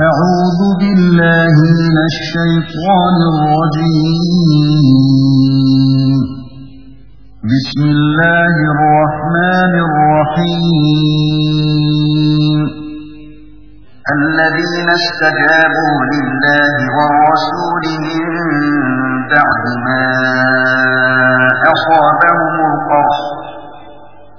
أعوذ بالله من الشيطان الرجيم. بسم الله الرحمن الرحيم. الذين استجابوا لله والرسول من بعد ما أصابهم القرح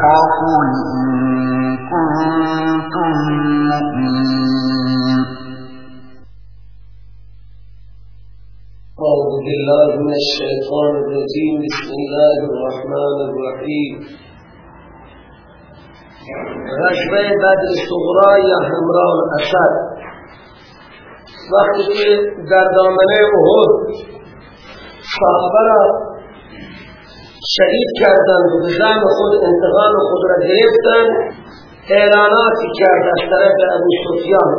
وخافون إن كنتم مؤمنين. أعوذ بالله من الشيطان الرجيم. بسم الله الرحمن الرحيم. غشبه بدر صغرا یا همراه الأسد. وقتی که در دامنه احد صحابه را شهید کردند و به زن خود انتقام خود را گرفتند اعلاناتی کرد از طرف ابو سفیان.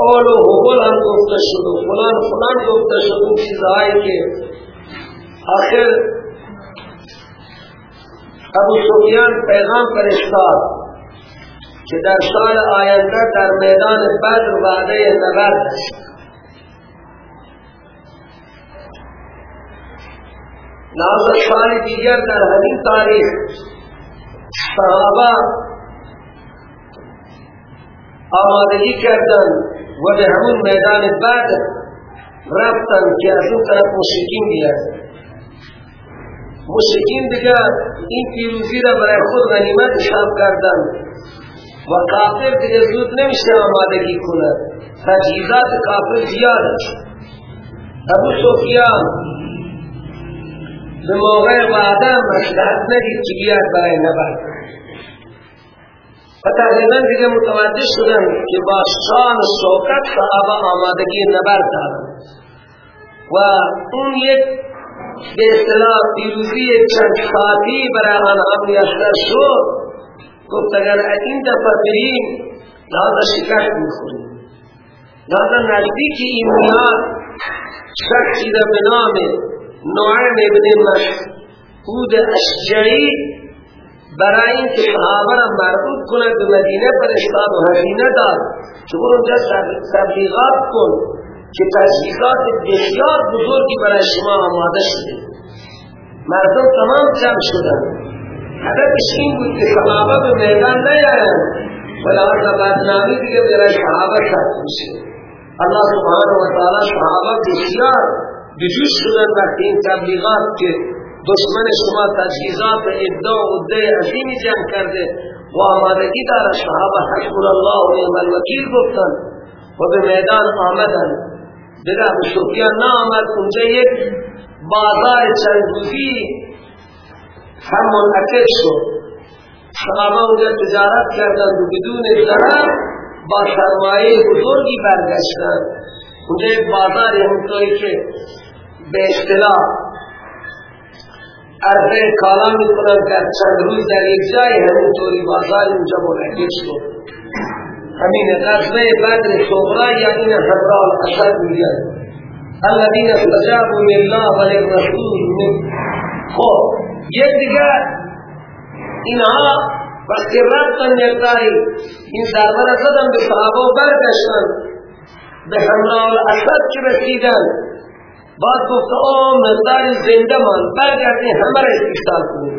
قول و حبل هم گفته شد و فلان فلان گفته شد. اون چیزهایی که آخر ابو سفیان پیغام فرستاد که در سال آینده در میدان بدر وعده نبرد لازم سال دیگر در همین تاریخ. صحابه آمادگی کردن و به همون میدان بدر رفتن که از اون طرف مشرکین بیاد مشرکین دیگر این پیروزی را برای خود غنیمت حساب کردن و کافر دیگه زود نمیشه آمادگی کنه تجهیزات کافر زیاد ابو سفیان به موقع وعده مصلحت ندید که بیاد برای نبرد و تقریبا دیگه متوجه شدن که با شان و شوکت آمادگی نبرد دارن و اون یک به اصطلاح پیروزی چند ساعتی برای آنها میسر شد گفت اگر این دفعه بریم لحظه شکست می‌خوریم. لحظه نزدیک این میاد شخصی به نام نوعیم ابن مسعود اشجعی برای اینکه صحابه را مربوط کند به مدینه فرستاد و هزینه داد. که اونجا تبلیغات کن که تجهیزات بسیار بزرگی برای شما آماده شده. مردم تمام جمع شدن هدفش این بود که صحابه به میدان نیایند ولحاظ بدنامی دیگه برای صحابه ثبت میشه الله سبحانه و تعالی صحابه بسیار بجوش شدن وقتی این تبلیغات که دشمن شما تجهیزات ادعا و عده عظیمی جمع کرده و آمادگی داره صحابه حسب الله و نعم الوکیل گفتن و به میدان آمدن دیگه ابو سفیان نه آمد اونجا یک بازار چند روزی هم منعکس شد صحابه اونجا تجارت کردند و بدون ضرر با سرمایه بزرگی برگشتند اونجا یک بازار همونطوری که به اصطلاح. عرضه کالا می‌کنن که چند روز در یک جای همونطوری بازار اونجا منعکس شد همین غزوه بدر صغرا یا این حضرال الاسد میگن. الذين استجابوا لله وللرسول خب یک دیگر اینها وقتی رفتن یکتایی این ضربه را زدن به صحابه برگشتن. به حمله الاسد که رسیدن. بعد گفت او مقدار زنده من برگردین همه را استیصال کنید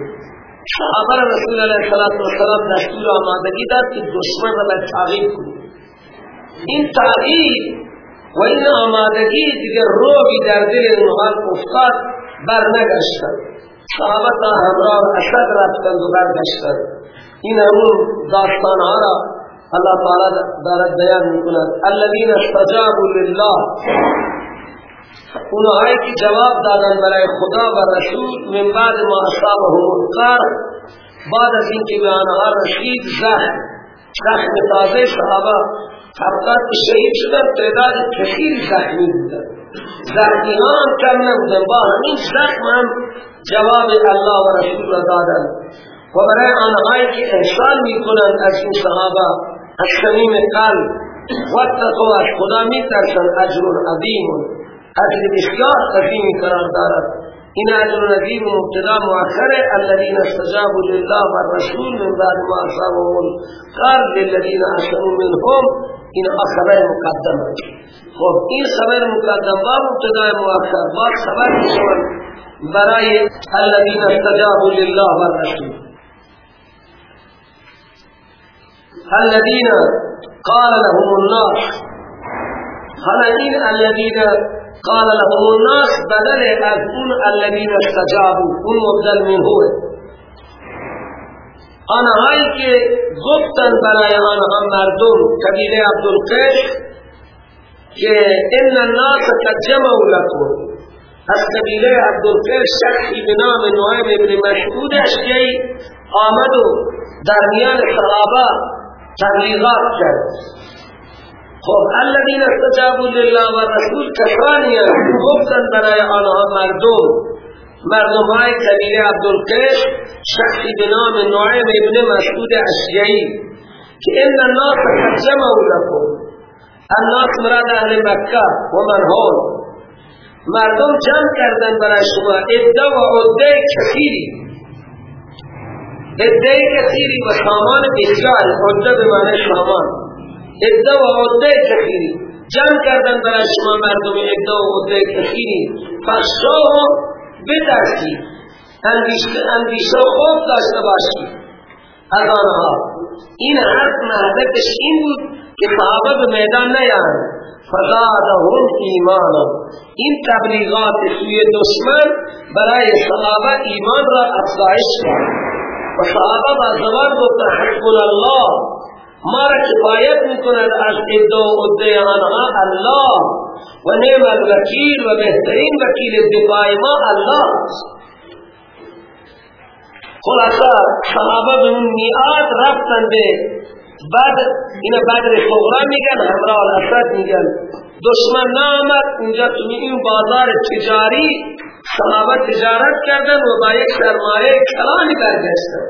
صحابه رسول الله صلی علیه وسلم دستور آمادگی داد که دشمن را تعقیب کنید این تعقیب و این آمادگی دیگر روی در دل اونها افتاد بر نگشتن صحابه تا همراه اسد رفتند و برگشتن. این همون داستان را الله تعالی دارد بیان می‌کند. الذين استجابوا لله. اونهایی که جواب دادن برای خدا و رسول من بعد ما اصابهم القر بعد از اینکه به آنها رسید زخم زخم تازه صحابه طبقات شهید شدن تعداد کثیر زخمی بودن زخمی ها هم کم نبودن. با همین زخم هم جواب الله و رسول را دادن. و برای آنهایی که احسان می‌کنند از این صحابه از صمیم قلب واتقوا از خدا میترسن اجر عظیم. اجر بسیار عظیمی قرار دارد این اجر عظیم مبتدا مؤخر الذين استجابوا لله والرسول من بعد ما أصابهم. قال للذين احسنوا منهم این خبر مقدم. خب این خبر مقدم با مبتدا مؤخر با خبر میشوند برای الذين استجابوا لله والرسول. الذين قال لهم الناس این الذين قال لهم الناس، بدل از اون الذين استجابوا اون مبدل من هو. آنهایی که گفتن برای آنها مردم قبیله عبدالقیش که ان الناس قد جمعوا لكم از قبیله عبدالقیش شخصی به نام نوعیم ابن مشهود اشکی آمد و در میان صحابه تبلیغات کرد. خب الذين استجابوا لله و رسول کسانی گفتن برای آنها مردم. مردم های قبیله عبدالقیش شخصی به نام نوعیم ابن مسعود اشیعی که ان الناس قد جمعوا لكم. الناس مراد اهل مکه و من هون مردم جمع کردن برای شما. عده و عده کثیری. عده کثیری و سامان بسیار. عده به معنی سامان. عده و عده کثیری جمع کردن برای شما مردم عده و عده کثیری فشاو بترسی. اندیشه خوب داشته باشی. از آنها این حرف محبتش این بود که صحابه به میدان نیان. فزادهم ایمانا. این تبلیغات سوی دشمن برای صحابه ایمان را افزایش کرد. و صحابه با زبان گفت حسبنا الله. ما را کفایت می‌کند از ادو ادعی آنها الله و نعم الوکیل و بهترین وکیل دفاع ما الله خلاصا صحابه به اون میعاد رفتن به بعد این بدر صغرا میگن همراه الاسد میگن. دشمن نامد اونجا تو این بازار تجاری صحابه تجارت کردن و با یک سرمایه کلانی برگشتن.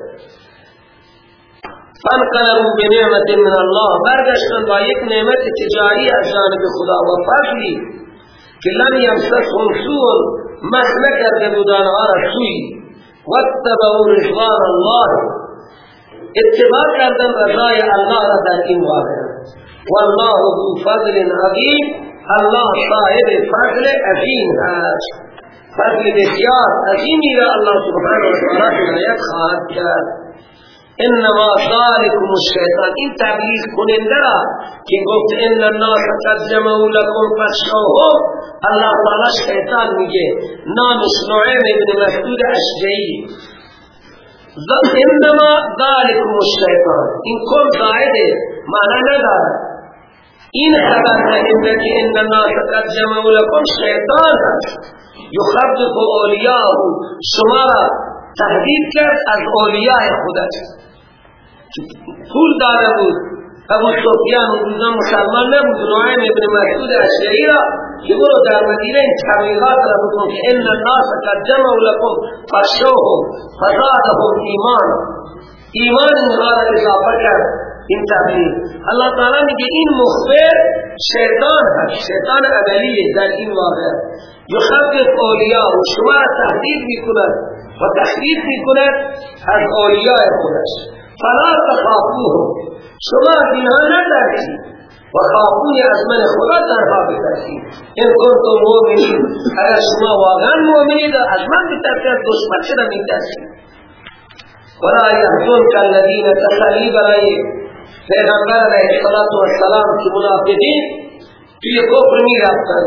فانقلبوا بنعمت من الله. برگشتن با یک نعمت تجاری از جانب خدا. و فضلی که لم یمسسهم سوء مسله کرده بودن آنها را سوی. واتبعوا رضوان الله. اتباع کردن رضای الله را در این واقع. والله ذو فضل عظیم. الله صاحب فضل عظیم است فضل بسیار عظیمی را الله سبحانه و تعالی عنایت خواهد کرد. انما ذالکم الشیطان. این تبلیغ کننده را که گفت ان الناس قد جمعوا لكم فخشوهم الله تعالی شیطان میگه. نامش نعیم ابن مسعود اشجعی. انما ذالکم الشیطان. این کل زائده معنی ندارد. این خبر نهنده که ان الناس قد جمعوا لكم شیطان. یخبط اولیاءه. شما را تهدید کرد از اولیاء خودت. پول داره بود. ابو سفیان روزا مسلمان نبود نوعیم ابن مسعود اشعری را که برو در مدینه این تبلیغات را بکن که ان الناس قد جمعوا لكم فشوهم فزادهم ایمان. ایمان اینها را اضافه کرد. این تبلیغ. الله تعالی میگه این مخبر شیطان هست. شیطان عملیه در این واقع. یخفف اولیاء. و شما را تهدید می‌کند و تخریب می‌کند از اولیاء خودش. فلا تخافوهم شما اینها نترسید و خافونی از من خدا تنها بترسید. این کنتم مؤمنین. اگر شما واقعا مؤمنید از من بترسید دشمن چرا میترسید. ولا يحزنك الذين تخلی برای پیغمبر علیه الصلاة والسلام که منافقین توی کفر می رفتن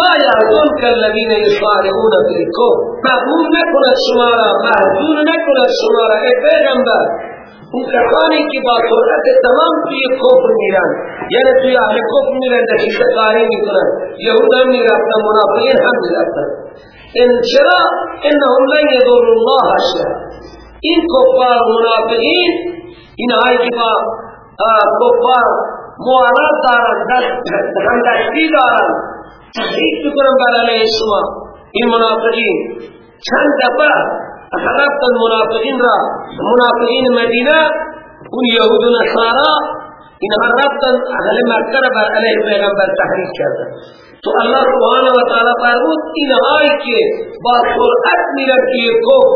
لا یعظم کالذین یصارعون فی الکفر. مفهوم نکند شما را محضور نکند شما را ای پیغمبر. اون کسانی که با سرعت تمام توی کفر میرن یعنی توی اهل کفر میرن دقیقه کاری می‌کنن یهود هم می‌رفتن منافقین هم می‌رفتن. ان چرا؟ انهم لن یضر الله شیئا. این کفار منافقین این هایی که با کفار موالات دارن همدستی دارن تحریک بکنن بر علیه شما. این منافقین. چند دفعه رفتن المنافقین را. منافقین مدینه اون یهود و نصارا اینها رفتن أهل مکه را بر علیه پیغمبر تحریک کردن تو الله سبحانه و تعالی فرمود اینهایی که با سرعت میرن توی کفر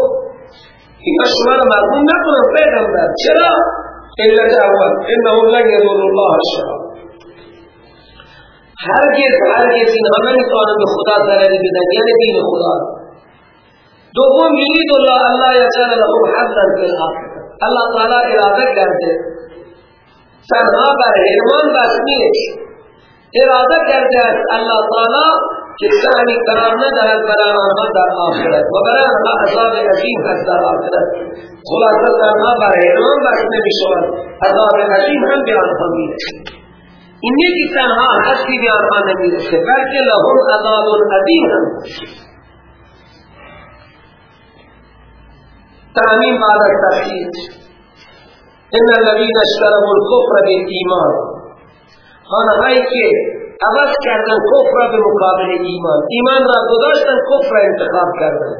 اینا شما را مرمون نکنن پیغمبر چرا؟ علت اول إنه لن یضر الله شیئا هرگز هرگز اینها نمیتوانند به خدا ضرری بدن. یعنی دین خدا. دوم یرید الله الله یجعل لهم حظا فی الاخره الله تعالی اراده کرده تنها بر حرمان بس نیست اراده کرده است الله تعالی که سهمی قرار ندهد برای آنها در آخرت. و برای آنها عذاب عظیم هست در آخرت. خلاصة تنها بر حرمان بس نمی شود عذاب عظیم هم به آنها میرسه این یکی تنها هستی به آنها نمیرسه بلکه لهم عذاب عظیم هم تعمیم بعد التحقیق ان الذين اشتروا الكفر بالایمان آنهایی که عوض کردن کفر به مقابل ایمان. ایمان را گذاشتن کفر را انتخاب کردن.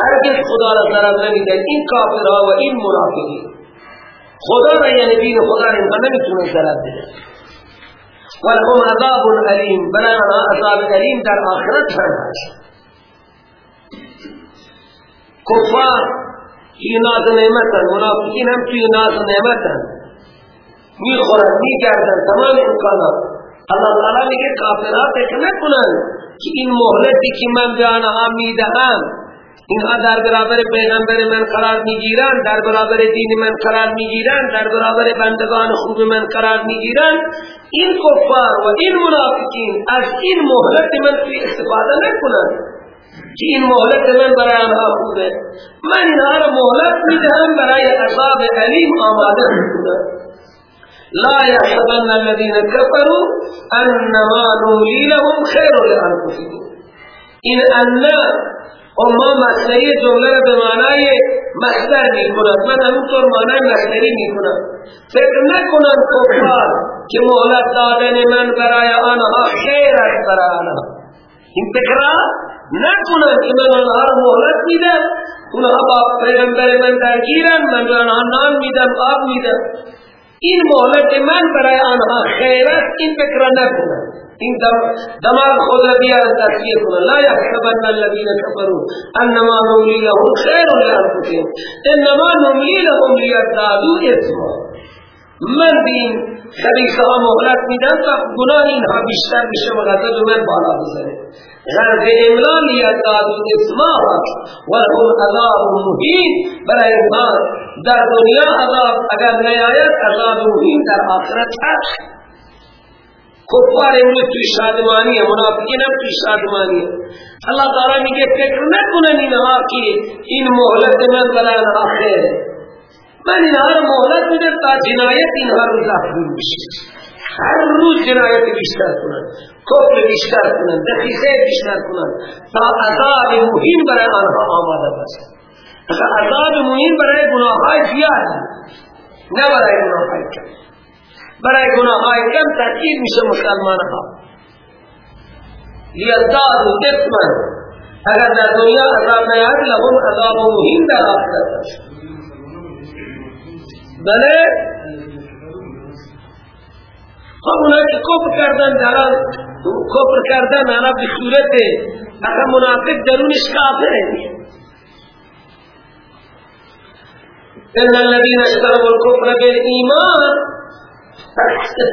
هرگز خدا را ضرر نمیدن این کافرها و این منافقین. خدا را یعنی دین خدا را انها نمی‌تونه ضرر بدن ولهم عذاب علیم برای عذاب علیم در آخرت هم هست. کفار توی ناز نعمتن منافقین هم توی ناز نعمتن می‌خورن میگردن تمام امکانات اللہ تعالی میگه کافرات فکر نکنن که این مهلتی که من به آنها می‌دهم اینها در برابر پیغمبر من قرار می‌گیرند در برابر دین من قرار می‌گیرند در برابر بندگان خوب من قرار می‌گیرند این کفار و این منافقین از این مهلت من استفاده نکنند که این مهلت من برای آنها خوبه من اینها را مهلت می‌دهم برای عذاب علیم آماده می‌کنم لا يحسبن الذين كفروا انما نولي لهم خير لانفسهم این ان و ما مصدری جمله را به معنای مصدر می کند من همونطور معنای مصدری می کنم فکر نکنم کفار که مهلت دادن من برای آنها خیر است برای آنها این فکر نکنن که من آنها را مهلت میدم اونها با پیغمبر من درگیرن من به آنها نان میدم آب میدم. این مهلت من برای آنها خیر است این فکر نکنن. این دماغ خود را بیار تسکیه کنن. لا یحسبن الذین کفروا انما نملی لهم خیر لانفسهم. انما نملی لهم لیزدادوا اثما. من به این خبیثه ها مهلت میدم تا گناه اینها بیشتر بشه و غضب من بالا بزنه غرق املان یاداد اسماعت و هم عذاب محین برای انسان در دنیا عذاب اگر نیاید عذاب محین در آخرت هست. کفار امروز توی شادمانی ہے منافقین اب توی شادمانی. ہے اللہ تعالیٰ نے فکر نہ کنن انہا کی ان محلت من بلان آخر من انہا محلت مجھے تا جنایت انہا رو لاحظ بشید هر روز جنایت بیشتر کنن کفر بیشتر کنن دقیقه بیشتر کنن تا عذاب مهین برای آنها آماده بست عذاب مهین برای گناه های زیاد نه برای گناه های کم. برای گناه های کم تاکید میشه مسلمان ها لیزدادو اثمن اگر در دنیا عذاب نیاد لهم عذاب مهین در آخرت بله؟ خب اونایی که کفر کردن در کفر کردن انا به صورت اگر منافق درونش کافره. ان الذين اشتروا الكفر بالایمان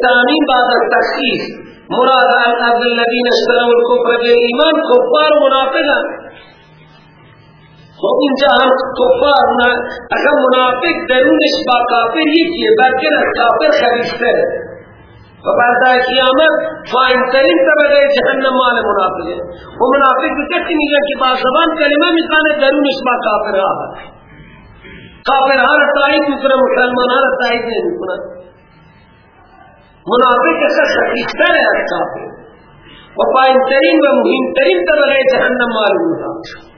تعمیم بعد التخصیص مراد از الذين اشتروا الكفر بالایمان کفار منافقان. خب اینجا هم کفار اگر منافق درونش با کافر یکیه بلکه از کافر خریسته و بعد قیامت فائن ترین طبقه جهنم مال منافق ہے وہ منافق کسی نہیں کہ با زبان کلمہ مثال درونش با کافر رہا کافر ہر تائید می‌کنه مسلمان ہر تائید نمی‌کنه. منافق ایسا شکیستر ہے از کافر. و پائن ترین و مهم ترین طبقه جهنم مال منافق.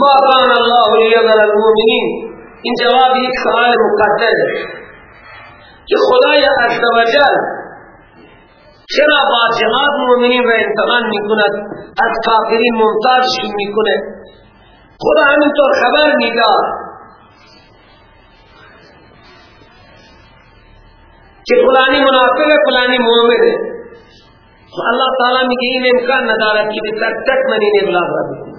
ما کان اللہ لیذر المؤمنین. این جواب ایک سوال مقدر ہے که خدای عزوجل چرا با جهاد مؤمنین را امتحان می‌کند؟ از کافرین ممتازشون می‌کنه. خدا همینطور خبر می‌داد که فلانی منافق فلانی مؤمن ہے اللہ تعالی میگه این امکان ندارد که تک تک من این ابلاغ را بکنم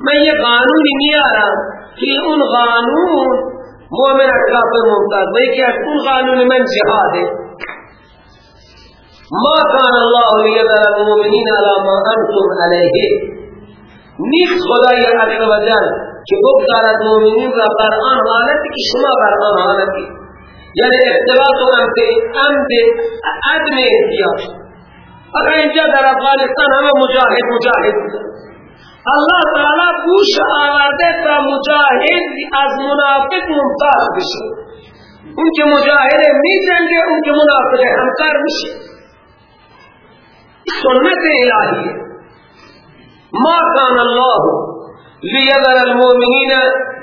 من یه قانونی میارم. که اون قانون مومن کافر ممتاز. میں کہ اکون قانون من جہاد ہے ما كان الله ليذر المؤمنين على ما انتم عليه نیک خدای عز و جل که بگذارد مؤمنین را بر آن حالتی که شما بر آن حالتی. یعنی اختلاط و امد عدم احتیاط اگر اینجا در افغانستان همه مجاهد مجاهد الله تعالی گوش آورده تا مجاهد از منافق ممتاز بشه. اون که مجاهد می جنگه اون که منافق همکار میشه. سنت الهی ما کان الله لیذر المؤمنین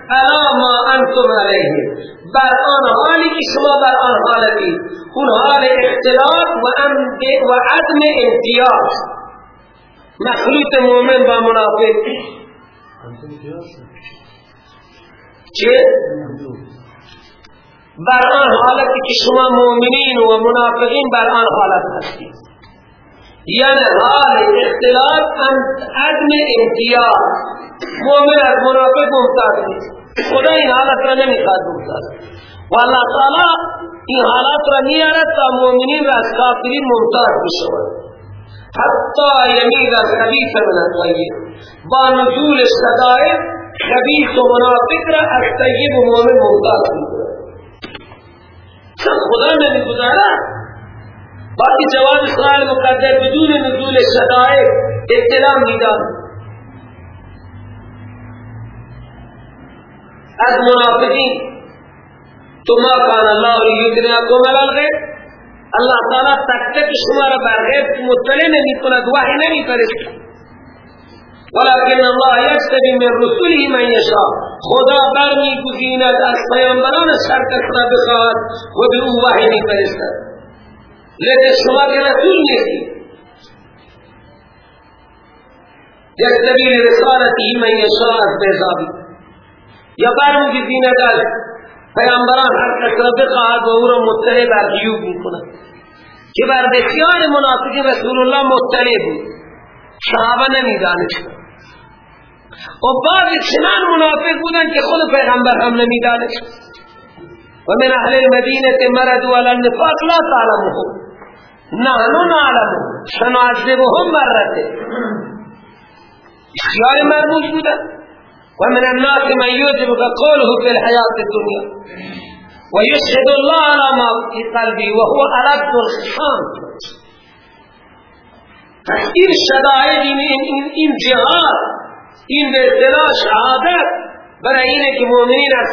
الا ما انتم علیه. بر آن حالی که شما بر آن حالتی اون حال اختلاف و عدم امتیاز مخلوط مومن با منافق. چه؟ بر آن حالتی که شما مومنین و منافقین بر آن حالت هستید. یعنی حال اختلاف عدم امتیاز. مومن از منافق ممتاز نیست. خدا این حالت را نمی‌خواد ممتاز. و اللہ تعالی این حالات را نیارد تا مومنین را از کافرین ممتاز بشود حتی یمید الخبیث من الطیب با نزول الشدائد خبیث و منافق را از طیب و مومن ممتاز سب خدا. نمی گزارا باقی جواب اسرائیل مقدر بدون نزول الشدائد اطلاع می‌داد از منافقین تو ما کان اللہ لیدناکم الالغیب اللہ تعالی تک تک شما را بر غیب مطلع نمی کند وحی نمی فرست ولكن الله يجتبي من رسله من يشاء خدا برمی گزیند از پیامبران سر کس را بخواد و به او وحی می فرستد لیکن شما که رسول نیستی. يجتبي لرسالته من يشاء از بیزابی یا برمی گزیند از پیامبران هر کس را بخواهد و او را مطلع بر غیوب می‌کند. که بر بسیار منافقین رسول الله مطلع بود. صحابه نمی‌دانست. و بعض چنان منافق بودن که خود پیغمبر هم نمی‌دانست. و من اهل المدینه مردوا على النفاق لا تعلمهم. نحن نعلم. سنعذبهم مرته بسیار مرموز بودن ومن الناس من يعجبك قوله في الحياة الدنيا. ويشهد الله على ما في قلبي وهو ألد الخصام این شدائد این, این, این جهاد این به اصطلاح شهادت برای اینه که مؤمنین از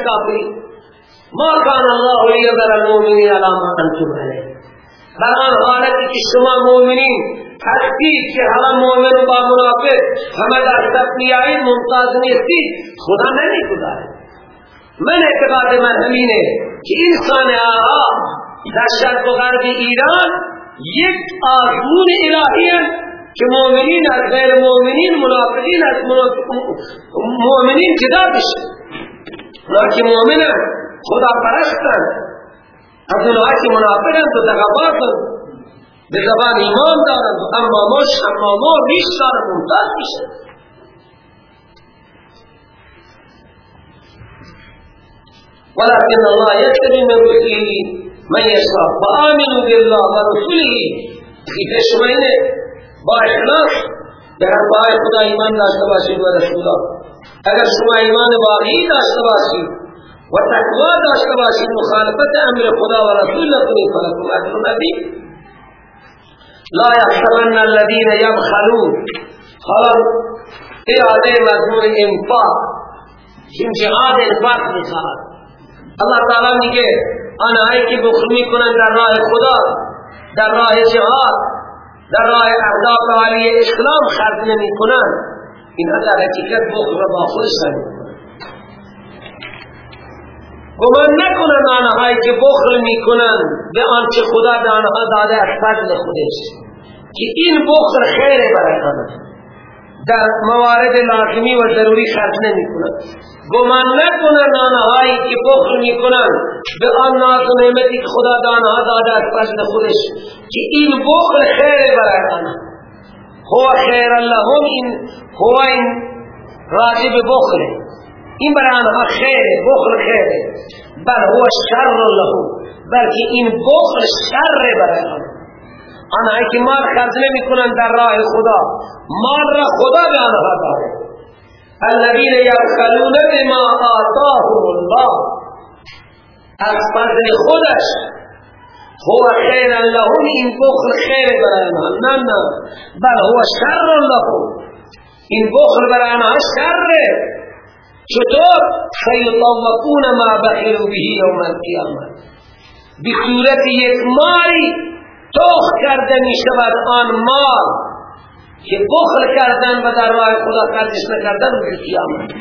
ما کان الله لیذر المؤمنین علی ما أنتم علیه بر آن حالتی که شما مؤمنین هستی که همه مؤمن با منافق همه در تقنیایی ممتاز نیستی خدا نمی گذاره من اعتقاد من همینه که انسان آقا در شرق و غرب ایران یک آزمون الهی که مؤمنین از غیر مؤمنین منافقین از مؤمنین جدا بشه. اونا که خدا پرستن از اونها که منافقن تو تقباتن به زبان ایمان دارند و اما مش اما ما ریش دارند ممتاز میشه ولكن الله يكتب من رسله من يشاء فآمنوا بالله ورسوله في تشمعين با اخلاص به حرفای خدا ایمان داشته باشید و رسولا اگر شما ایمان واقعی داشته باشید و تقوا داشته باشید مخالفت امر خدا و رسول نکنید. فلکم اجر عظیم لا يحسبن الذين يبخلون. حالا اراده مضمون انفاق این جهاد انفاق می‌خواهد الله تعالی میگه آنهایی که بخل می‌کنن در راه خدا. در راه جهاد در راه اهداف عالی اسلام خرج نمی‌کنن اینها در حقیقت بخل را با خودشان گمان نکنن آنهایی که بخل می‌کنن به آنچه خدا به آنها داده از فضل خودش. که این بخل خیر برای آنها در موارد لازمی و ضروری خرج نمی کنند گمان نکنن آنهایی که بخل می کنند به آن ناز و نعمتی که خدا دانها داده از فضل خودش. که این بخل خیر برای آنها هو خیر لهم این هو این راجب بخل این برای آنها خیر بخل خیر بل هو شر لهم. بلکه این بخل شر برای آنها آنهایی که مال خرج نمی کنند در راه خدا مال را خدا به آنها داده. الذين يبخلون بما آتاهم الله. از فضل خودش هو خیر لهم این بخل خیر برای آنها نه نه بل هو شر لهم. این بخل برای آنها شره. چطور؟ فیطوقون ما بخلوا به یوم القیامه بصورت یک ماری توخ کرده می شود آن مال که بخل کردن و در راه خدا خرجش نکردن روز قیامت.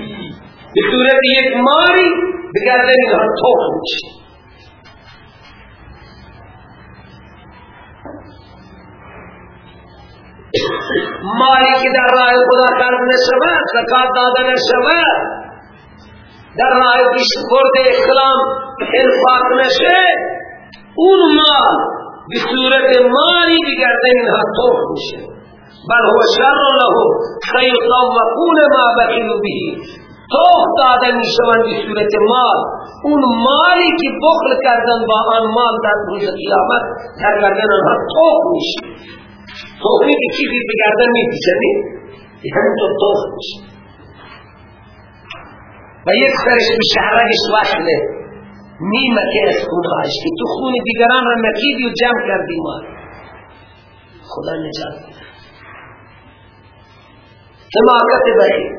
به صورت یک ماری به گردن اینها توخ میشه. مالی که در راه خدا خرج نشود زکات داده نشود در راه پیش برد اسلام انفاق نشه اون مال به صورت مالی به گردن اینها توخ میشه. بل هو شر له فیطوقون ما بخلوا به. توخ داده می شوند به صورت مال. اون مالی که بخل کردن با آن مال در روز قیامت در گردن آنها توخ میشه. توخی که چیزی به گردن می پیچنی همینطور توخ میشه. و یک سرش به شهرگش وصله. نیمه که از خونهاش که تو خون دیگران را نکیدی و جمع کردی مال خدا نجات حماقت بخیل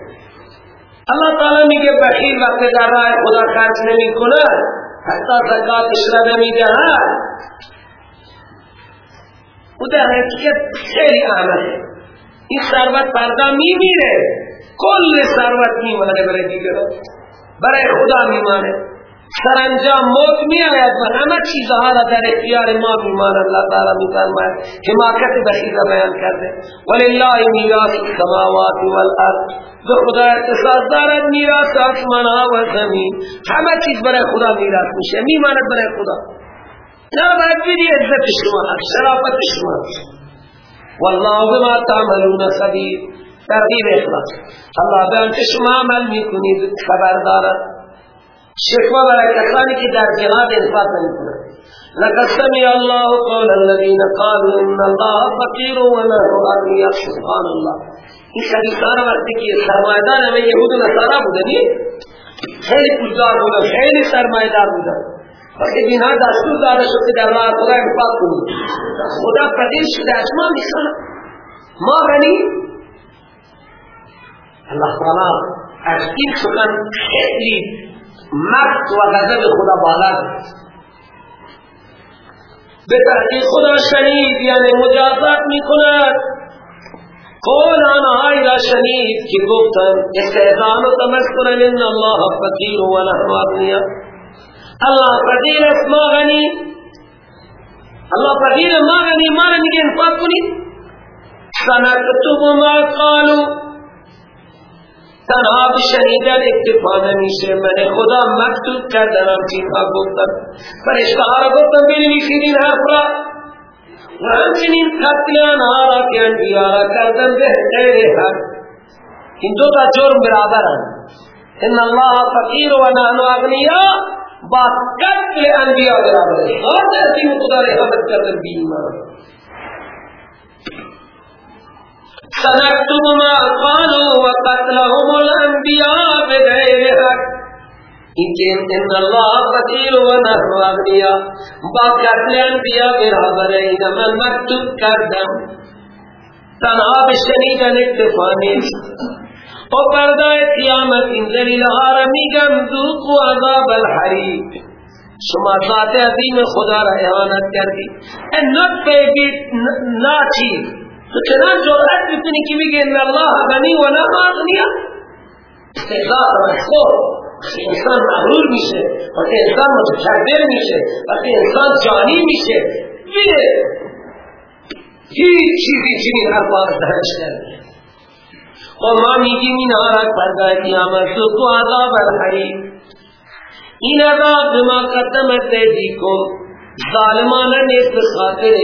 اللہ تعالی میگه بخیل وقت در راه خدا خرج نمی کند حتی زکاتش را نمی دهد او در حقیقت خیلی احمده این ثروت فردا میمیره کل ثروت میمانه برای دیگران برای خدا میمانه سرانجام موت می آید و همه چیزها را در اختیار ما میمان اللہ تعالی می فرماید حماقت بخیل بیان کرده. ولله میراث السماوات والارض. به خدا اتصال دارد میراث آسمان و زمین. همه چیز برای خدا میراث میشه میماند برای خدا. نه باید بیدی عزت شما شرافت شما والله بما تعملون خبیر ترغیب اخلاص. الله به آنچه شما عمل می‌کنید خبر دارد شکوه برای کسانی که در جهاد انفاق نمی‌کنند. لقد سمع الله قول الذين قالوا ان الله فقير ونحن اغنياء سبحان الله. این حدیثان وقتی که سرمایدار همه یهود و نصارا بودنی خیلی پولدار بودن خیلی سرمایدار بودن. وقتی اینها دستور داده شد که در راه خدا انفاق کنید خدا پدیر شده از ما می‌خواد. ما غنی. الله تعالی از این سخن خیلی مقت و غضب خدا بالا به تحقیق خدا شنید یعنی مجازات می کند قول آنهایی را شنید که گفتن استعزان و تمسکنن ان الله فقیر و نحن اغنیا. الله فقیر است ما غنی. الله فقیر ما غنی ما را میگه انفاق کنید. سنکتب ما قالوا تنها به شنیدن اکتفا نمیشه من خدا مکتوب کردن هم چیزها گفتن. فرشتها را گفتن بنویسید این حرف را. و همچنین قتل آنها را که انبیا را کردن به غیر حق. این دو تا جرم برابر هم ان الله فقیر و نحن اغنیا با قتل انبیا برابر اور جیسی خدا رحمت کردن سنكتب ما قالوا وقتلهم الأنبياء بغير حق. إن الله فقیر و نحن اغنیا با قتل انبیا برابر من مکتوب کردم تنها به شنیدن اکتفا نیست و پردای قیامت این ذلیل ها را میگم ذوق و عذاب الحریق شما ذات عظیم خدا را احانت کردی نطفه بی ناچی تو چنان جرأت بکنی که میگه ان الله غنی و نحن اغنیا استعداد و انسان مغرور میشه وقتی انسان متکبر میشه وقتی انسان جانی میشه میره هیچ چیزی چنین حرفا دهنش کرده و ما میگیم این آرک پرگاه قیامت تو عذاب الحریب این عذاب بما قدمت دیکم ظالمانہ اس خاطر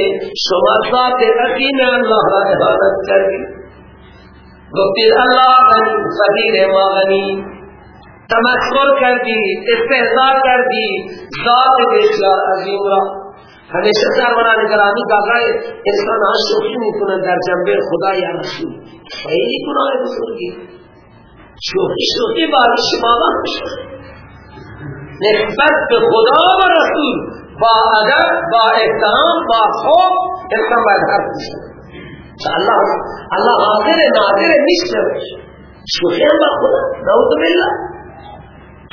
شما ذات عقیم اللہ را عبادت کردی گفتی اللہ غنی صغیر ما غنی تمسخر کردی استهزاء کردی ذات بسیار عظیم را۔ همیشه سروران گرامی کاغای انسان ها شوخی می‌کنن در جنبه خدا یا رسول۔ خیلی گناه بزرگی۔ شوخی شوخی باری شما نسبت به خدا و رسول۔ با ادب با احترام با خوب انسان باید حرف بزن الله الله حاضر ناظر نیست شوخی با خدا نعوذ بالله.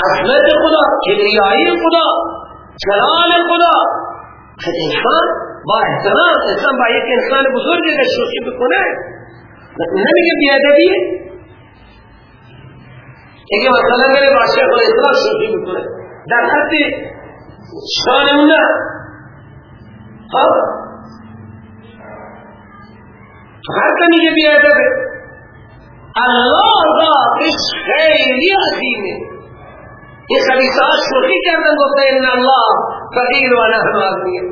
عظمت خدا کبریایی خدا جلال خدا. انسان با احترام انسان با یک انسان بزرگ اگر شوخی بکنه. نمیگه بیادبیه اگه مثلا با شیخ الاسلام شوخی بکنه. در حد شان اونه ها هر میگه بیادبه الله ذاتش خیلی عظیمه یہ خلیصہ شوخی کردن گفته إن الله فقیر و نحن اغنیا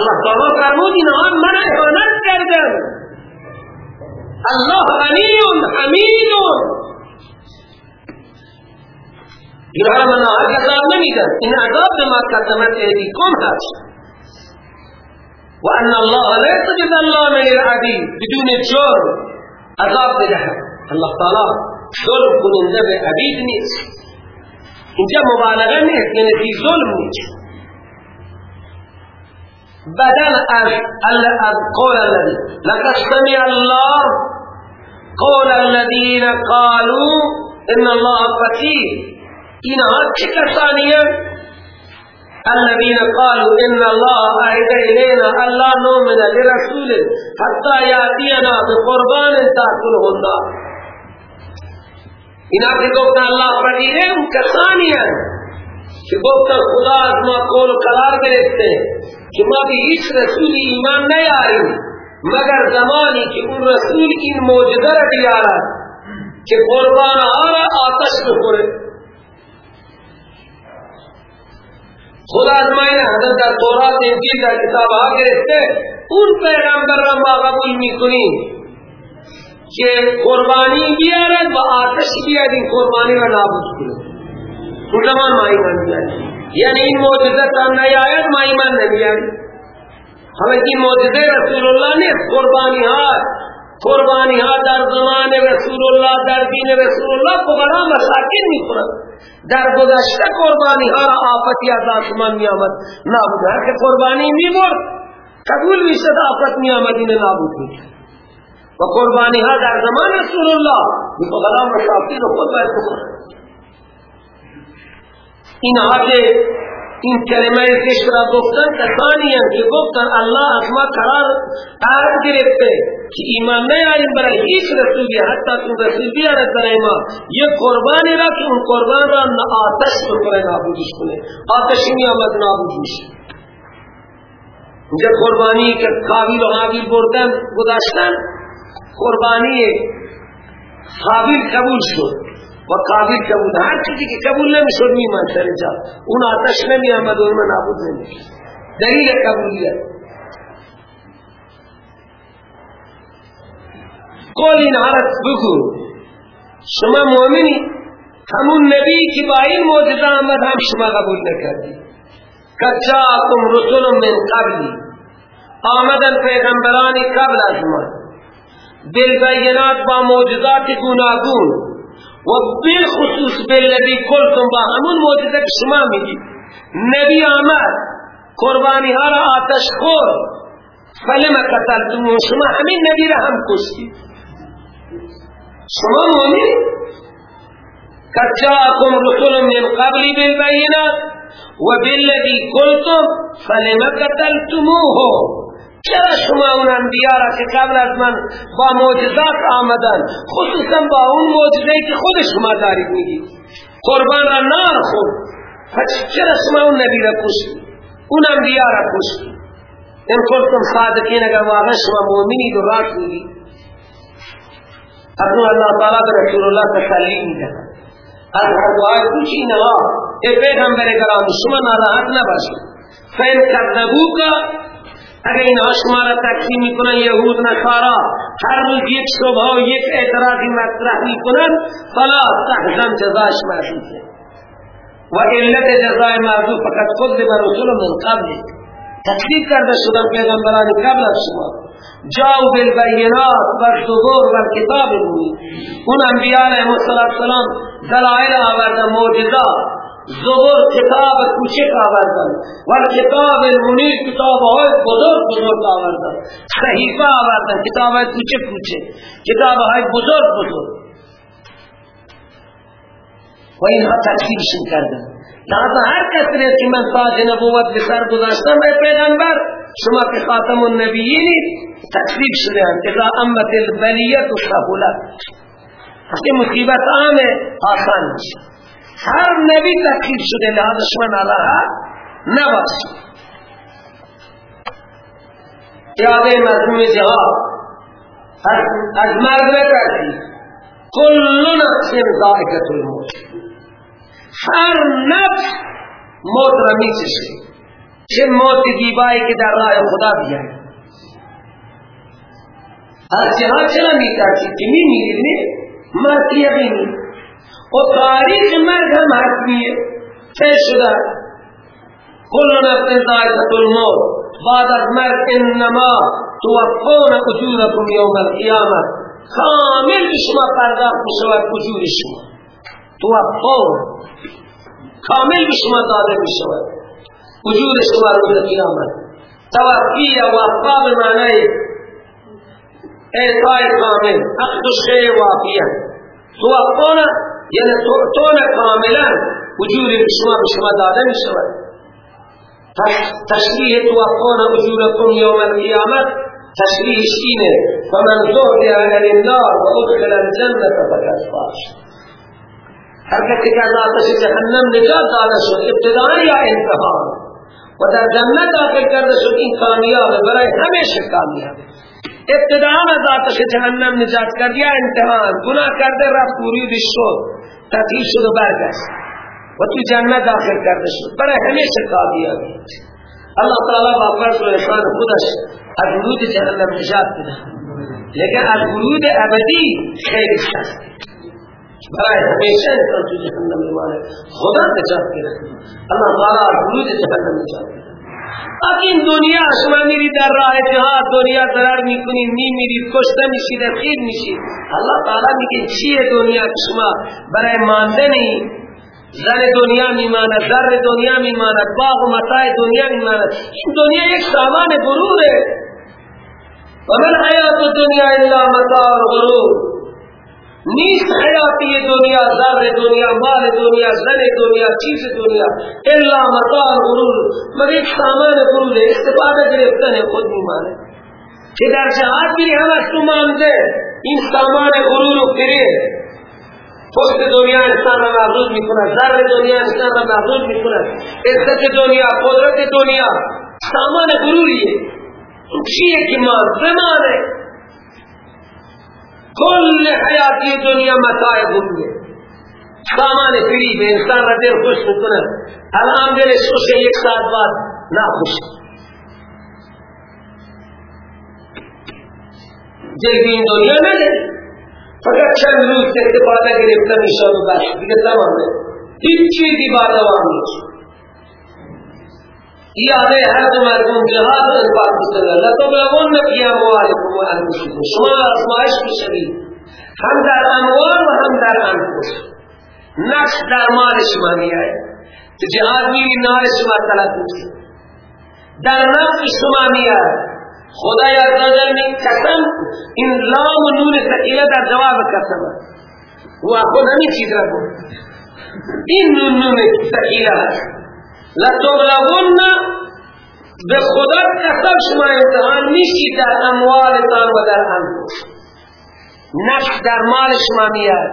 الله تعالی فرمود اینها من احانت کردن الله غنی حمید اینها من آهر عذاب نمیدن این عذاب به ما قدمت ایدیکم هست و ان الله لیس بظلام بدون جرم عذاب بدهد الله تعالی ظلم کننده به عبید نیست اینجا مبالغه نیست یعنی ظلم نیست بدل از قول الذي لقد الله قول الذين قالوا ان الله فقير اینها چه کسانیه الذين قالوا ان الله اعد الينا الا نؤمن لرسول حتى ياتينا بقربان تاكله النار. اینا که گفتن الله فقیره اون کسانی هست که گفتن خدا از ما قول و قرار گرفته که ما به هیچ رسولی ایمان نیاریم مگر زمانی که اون رسول این موجده را بیارد که قربان ها آتش بخوره. خدا از ما این حضرت در تورات انجیل در کتاب ها گرفته. اون پیغمبر را ما قبول می‌کنیم که قربانی بیارد و آتش بیارد این قربانی را نابود کنه. زمان ما ایمان بیارد یعنی این معجزه تا نیاید ما ایمان نمیارد حالا این معجزه رسول الله نیست قربانی ها قربانی ها در زمان رسول الله در دین رسول الله فقرا مساکین می در گذشته قربانی ها را آفتی از آسمان می آمد نابود. هر که قربانی می برد قبول می شد آفت می آمد این نابود می و قربانی ها در زمان رسول الله به فقرا مساکین خود باید بکنن این که این کلمه کشت را گفتن کسانی هم که گفتن الله از ما قرار عهد گرفته که ایمان نیاریم برای هیچ رسولی حتی اون رسول بیارد برای ما. یک قربانی را که اون قربان را آتش بکنه نابودش کنه. آتشی می نابود میشه. اینجا قربانی که قابیل و حابیل بردن گذاشتن قربانی قابل قبول شد. و قابل قبول. هر چیزی که قبول نمی‌شد میمن سر جا. اون آتش نمی آمد و اون نابود نمی دلیل قبولیت. قول این حالت بگو. شما مؤمنی؟ همون نبی که با این آمد هم شما قبول نکردی. کچاکم رسول من قبلی. آمدن پیغمبرانی قبل از ما. بالبینات با معجزات گوناگون. و بالخصوص بالذی کلتم با همون موجوده که شما میگی نبی آمد قربانی ها را آتش خور فلم قتلتم شما همین نبی را هم کشتید. شما مومن؟ قد رسل من قبل بالبينات وبالذي قلتم فلم قتلتموه. چرا شما اون انبیاء را که قبل از من با معجزات آمدن خصوصا با اون معجزه که خود شما دارید میگید قربان را نار خود چرا شما اون نبی را کشید اون انبیاء را کشید ان کنتم صادقین اگر واقع شما مؤمنید و راست میگید. اکنون اللہ تعالی به رسول الله تسلی میده از هر دعای کچی نوا ای پیغمبر کرام شما ناراحت نباشید. فین کذبوکا اگر این شما را تقسیم می‌کنن یهود نصارا هر روز یک صبح و یک اعتراضی مطرح می‌کنن فلا تحزن جزاش محضوبه و علت جزای محضوب فقط خود به رسول من قبل. تکلیف کرده شدن پیغمبران قبل از شما. جاو بالبینات و الزبور و کتاب اون انبیاء علیه السلام دلائل آوردن معجزات. زبر کتاب کوچک آوردن. و کتاب المنیر کتاب های بزرگ بزرگ آوردن. صحیفه آوردن کتاب های کوچک کوچک. کتاب های بزرگ بزرگ. و اینها تکفیرشون کردن. لہذا هر کسی که من تاج نبوت به سر گذاشتم ای پیغمبر. شما که خاتم النبیینی تکلیف شده هم اذا امت البلیت و سهولت وقتی مصیبت آمه آسان میشه هر نبی تکلیف شده لحاظ شما ناراحت نباشید یاده مضمون جهاد از مرد بکردی کل نفس ذائقت الموت. هر نفس موت را می چشه چه موت دیبایی که در راه خدا بیاید. از جهاد چرا می ترسی که می میرید مرد یقینی. و تاریخ مرگ هم حتمیه چه شده؟ کل نفس ذائقت الموت. بعد از مرگ انما توفون اجورکم یوم القیامت کامل شما پرداخت بشود اجور شما. توفون. کامل شما داده بشود اجور شما روز قیامت. توفی و به معنی اعطای کامل. اخذ شیء وافیه توفون یعنی تعطون کاملا وجود شما به شما داده می شود تشریح توفون اجورکم یوم القیامت تشریحش اینه فمن زهد عن النار و ادخل الجنة فقد فاز. هر کسی که از آتش جهنم نجات داده شد ابتداء یا انتحان و در جنت داخل کرده شد این کامیابه برای همیشه کامیابه. ابتداء از آتش جهنم نجات کرد یا انتحان گناه کرده رفت وریدش شد. تطهیر شد و برگشت و تو جنت داخل کرده شد. برای همیشه کامیابی الله تعالی با فرض و احسان خودش از ورود جهنم نجات بده. لیکن از ورود ابدی خیلی سخت. برای همیشه انسان تو جهنم میمانه خدا نجات بده الله تعالی از ورود جهنم نجات بده اب این دنیا شما میری در راه جهاد دنیا ضرر می‌کنی میمیرید کشته میشید اخیر میشید الله تعالی میگه چیه دنیا که شما برای ماندنی زن دنیا میماند در دنیا میماند باغ و متاع دنیا میماند. این دنیا یک سامان غروره. و من حیات دنیا الا متاع غرور نیست حیاتی دنیا ذر دنیا مال دنیا زن دنیا چیز دنیا. الا مطاع غرور. مگر ایک سامان غرور ہے استفاده گرفتن خود میمانه. که در جهاد میری هم از تو مانده. این سامان غرور و فریب پشت دنیا انسان را محضوظ می‌کنه ذر دنیا انسان را محضوظ می‌کنه عزت دنیا قدرت دنیا. سامان غروریه. چیه که ما بمانه کل حیاتی دنیا متاع بوده سامان فریب انسان را دل خوش می‌کنه الان دلش خوش یک ساعت بعد ناخوش جلدی این دنیا نده. فقط چند روز استفاده گرفته می‌شد و بس دیگه تمامه هیچ چیزی با دوام نیست. یاد هر دو مردم جهاد و انفاق بسنه لطبلغن فی اموالکم و انفسکم. شما آزمایش بشوید هم در اموال و هم در انفس. نقص در مال شما می آید تو جهاد میری نال شما طلب میشه در نفس شما می آید خدای عزوجل می قسم این لام و نون ثقیله در جواب قسم و خود چیز را این نون نون ثقیله هست لتبلغن به خدا قسم شما امتحان میشی در اموالتان و در انفس نفس در مال شما میاد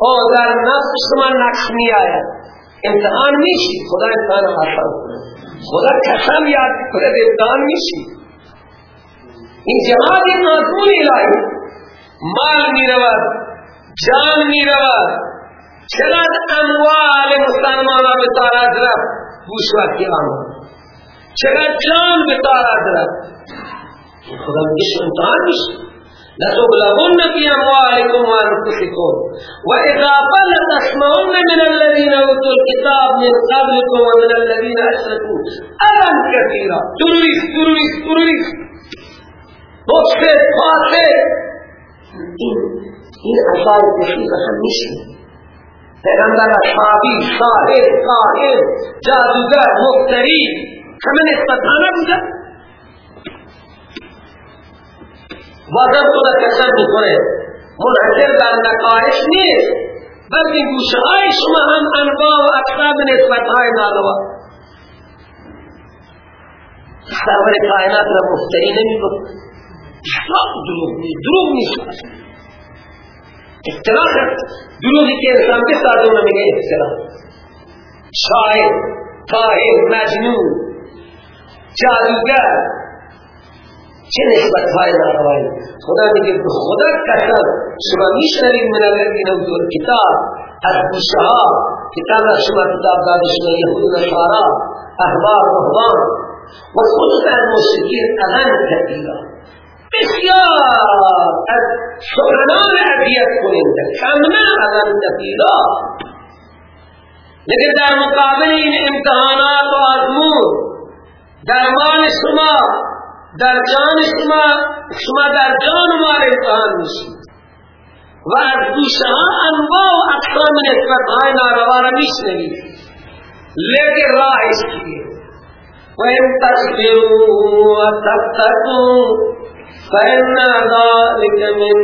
او در نفس شما نقص میآید. امتحان میشی خدا امتحان آسان خدا قسم یاد کنه. امتحان میشی این جهاد یک مضمون الهی. مال می‌رود. جان می‌رود. چقدر اموال مسلمان به تارد رفت؟ گوش وقتی آمد. چقدر جان به تارد رفت؟ خدا میگه امتحان میشی لتبلغن في أموالكم وأنفسكم وإذا قل تسمعن من الذين أوتوا الكتاب من قبلكم ومن الذين أشركوا أذى كثيرا ترويس ترويس ترويس بخشت فاسد این اثار کشید هم میشه پیغمبر اصحابی صاحب قائل جادوگر مفتری همه نسبتانه بودن بازم خدا قسم می‌کنه. منحصر بر نقایش نیست. بلکه گوشه های شما هم انواع و اقسام نسبت های نالوا سرور کائنات را مفتری نمی اطلاق دروغ نیست. دروغ نیست. اختلاف دروغی که انسان بسازه اونو میگه اختلاف شاعر کاهن مجنون جادوگر. چه نسبت های ناروایی خدا میگه به خدا قسم شما میشنوید من الذین اوتوا کتاب از گوشه ها کتاب شما کتاب داده شما یهود نصارا احبار رهبان و خصوصا مشرکین اذن کثیرا بسیار از سخنان اذیت کننده کمنا اذن کثیرا لیکن در مقابل این امتحانات و آزمون درمان شما در جان شما شما در جان ما امتحان میشید. و از گوشه ها انواع و اقسام نسبت های ناروا را میشنوید. لیکن راهش کیه و ان تصبروا و تتقوا فإن ذلك من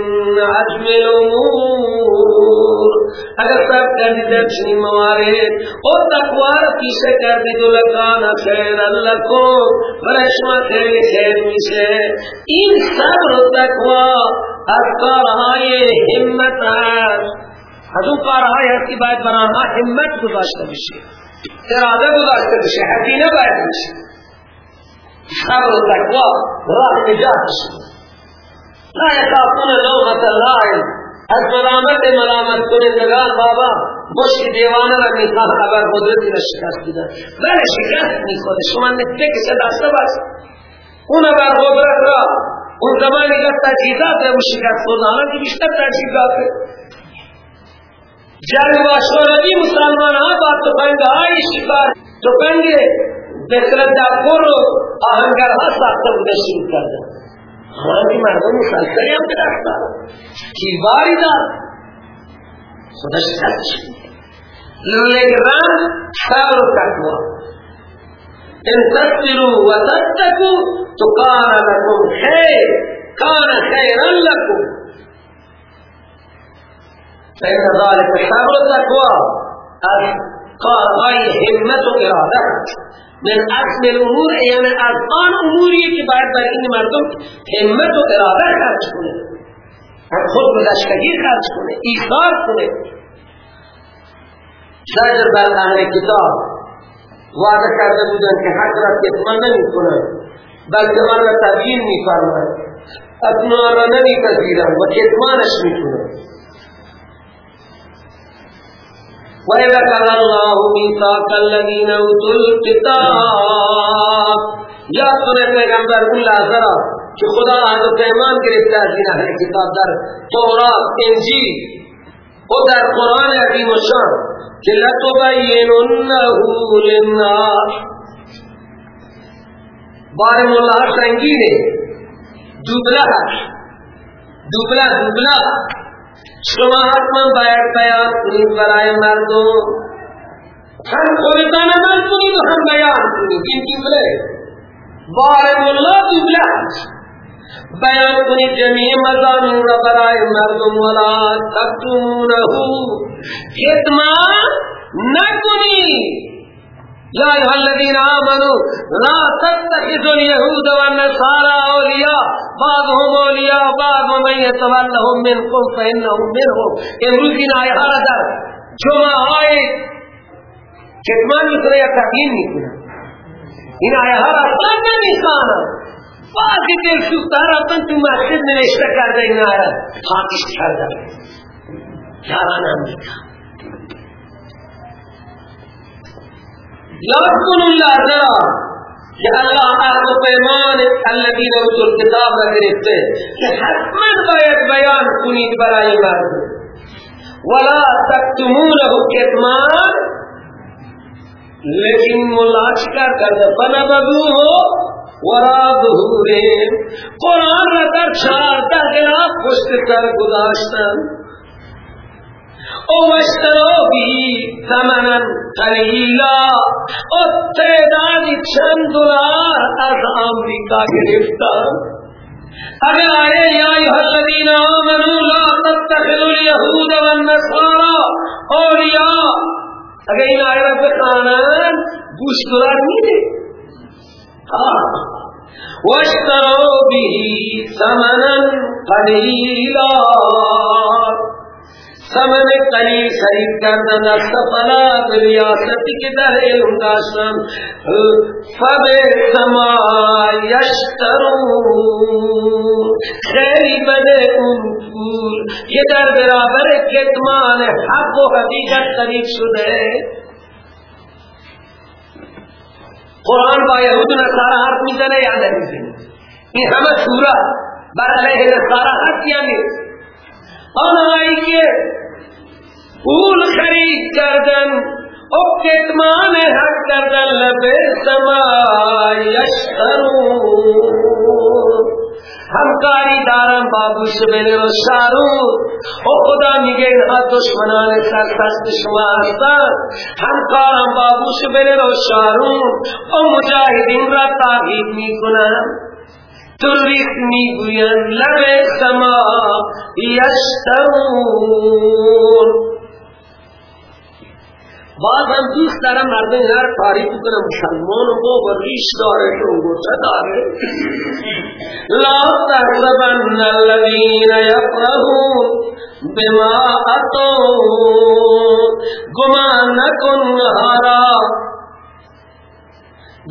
عجم الأمور. اگر سب کردی در چنین موارد او تقوی را پیشه کردی تو لکان خیر لکم. برای شما خیر خیر میشه. این صبر و تقوی از کارهای همت هست از اون کارهای هست که باید برانها همت گذاشته بشه. اراده گذاشته بشه. حدینه باید بشه صبر و تقوی راه نجات بشه لا یخافون لومت اللائم از ملامت ملامت کنندگان بابا مشک دیوانه را می‌خواه خبر قدرتی را شکست دیدن بله شکست می‌خوره شما نکته که صداسته بس اون بر قدرت را اون زمانی که تجهیزات را شکست خود حالا که بیشتر تجهیزات جنگ باشورتی مسلمان ها با تفنگ های شکار تفنگ بسرد دفور و آهنگر ها ساخته بوده شروع کردن حالی مردم مسلسلی هم بدست دارن کیباری دارن خودش سرچ لیکن صبر و تقوی ان تصبروا و تتقوا تو کان لکم خیر کان خیرا لکم فإن ذلك صبر و تقوی از کارهای همت و اراده من اصل الامور یعنی از آن اموری که باید برای این مردم همت و اراده خرج کنه. خود گذشتگی خرج کنه ایثار کنه. شاید بر اهل کتاب وعده کرده بودن که حق را کتمان نمی کنن بلکه آن را تبیین می فرمن اپنا را نمی پذیرن و کتمانش می کنن كَانَ اللَّهُ مِيثَاقَ الَّذِينَ أُوتُوا الْكِتَابَ۔ یا سنے پیغمبر اللہ ذرا کہ خدا عہد و پیمان گرفتا از این اہل کتاب در تورات انجیل و در قرآن عظیم و شان کہ لَتُبَيِّنُنَّهُ لِلنَّاسِ۔ بار مولا سنگین ہے دوبلا ہے دوبلا دوبلا شما حتما باید بیان کنید برای مردم. هم خودتان عمل کنید و هم بیان کنید. این جمله بارم الله جمله بیان کنید جمیع مزامین را برای مردم. ولا تکتمونه کتمان نکنید. يا أيها الذين آمنوا لا تتخذوا اليهود والنصارى أولياء. بعضهم أولياء بعض ومن يتولهم منكم فإنهم منهم. امروز این آیه را در جمعه های کتمان می‌کنه یا تقییم می‌کنه این آیه ها را اصلا نمی‌خوانه بعضی دل سوخته رفتن تو مسجد نوشته کرده این آیه پاکش کرده یاران امریکا یاد کن اللہ ذرا کہ اللہ اہل پیمان الذین اوتوا الكتاب را گرفته کہ حتما باید بیان کنید برای مرد ولا تکتمونه کتمان لیکن ملاش کر کرده فنبذوه ورا ظهورهم قرآن را در چهارده گلاف پشت سر گذاشتن او اشترا بی ثمنا قلیلا او تعداد چند دلار از امریکا گرفتن اگر آئے یا ایوہ الذین آمنوا لا تتخذوا اليهود والنصارى اولیاء؟ اگر این آئے رب خانان گوش دلار دے واشتروا به ثمنا قلیلا ثمن قلیل خرید کردن از سفلات ریاستی که در علم داشتن فب سما یشترون خیلی بده اون پول که در برابر کتمان حق و حقیقت خرید شده قرآن با یهود نصارا حرف می‌زنه یا نمی‌زنه این همه سورا بر علیه نصارا هست یا نیست آنهایی که پول خرید کردن او کتمان حق کردن لبه سما یشترون همکاری دارم بابو شبیل و شارو او خدا میگه اینها دشمنان سرپست شما هستن. همکارم بابو شبیل و شارو او مجاهدین را تاقید می‌کنن. تریخ می‌گوین لب سما یشترون بعض هم دوست دارم مردم هر تاریخ کنم مسلمان و و ریش داره تو گوچه داره؟ لا تحسبن الذین یفرهون بما اتو گمان نکن نهارا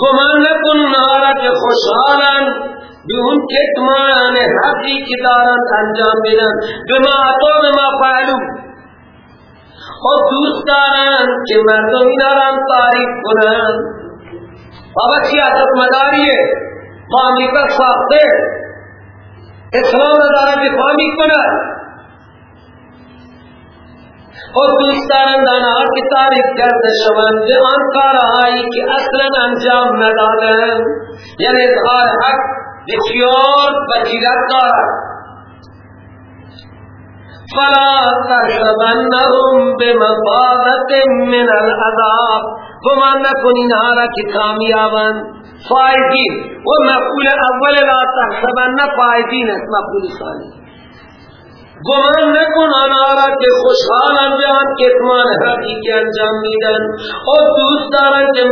گمان نکن نهارا که خوشحالن. به اون کتمان حقی که دارن انجام بدن بما اتو بما فعلو. خود دوست دارن که مردم اینا را تعریف کنن بابا سیاست مداریه؟ با امریکا ساخته. اسلام را دارن دفاع کنن خود دوست دارن دانها کی تعریف کرده شوند. به آن کارهایی که اصلا انجام ندادن. یعنی اظهار حق بسیار بصیرت دارد فلا تحسبنهم بمفاظت من العذاب. گمان نکنی نهارا کی کامیابن فائدین. و مقول اول لا تحسبن فائدین اس مقول ثانی. گمان نکن آنارا که خوشحالن جان کتمان حقی که انجام میدن. و دوست دارن که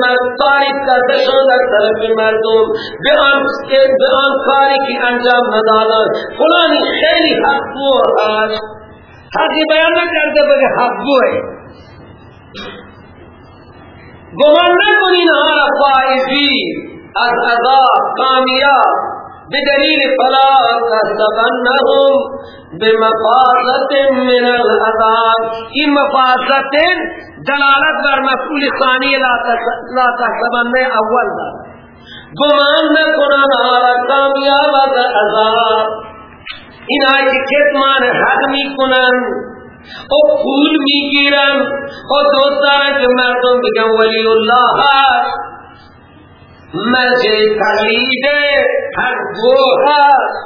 کرده شد در طرف مردم. به آن کاری که انجام ندادن. فلانی خیلی حق و هست حقی بیان نکرده بگه حق گوه گمان نکنین آن فائزی از عذاب کامیاب بدلیل فلا تحسبنهم بمفازت من العذاب. این مفازت دلالت بر مفعول ثانی لا تحسبن اول دار گمان نکنن آن کامیاب از عذاب. این که کتمان حق می کنن او پول می گیرن او دوستان که مردم بگن ولی الله هست. مرجع تقلیده حق گو هست.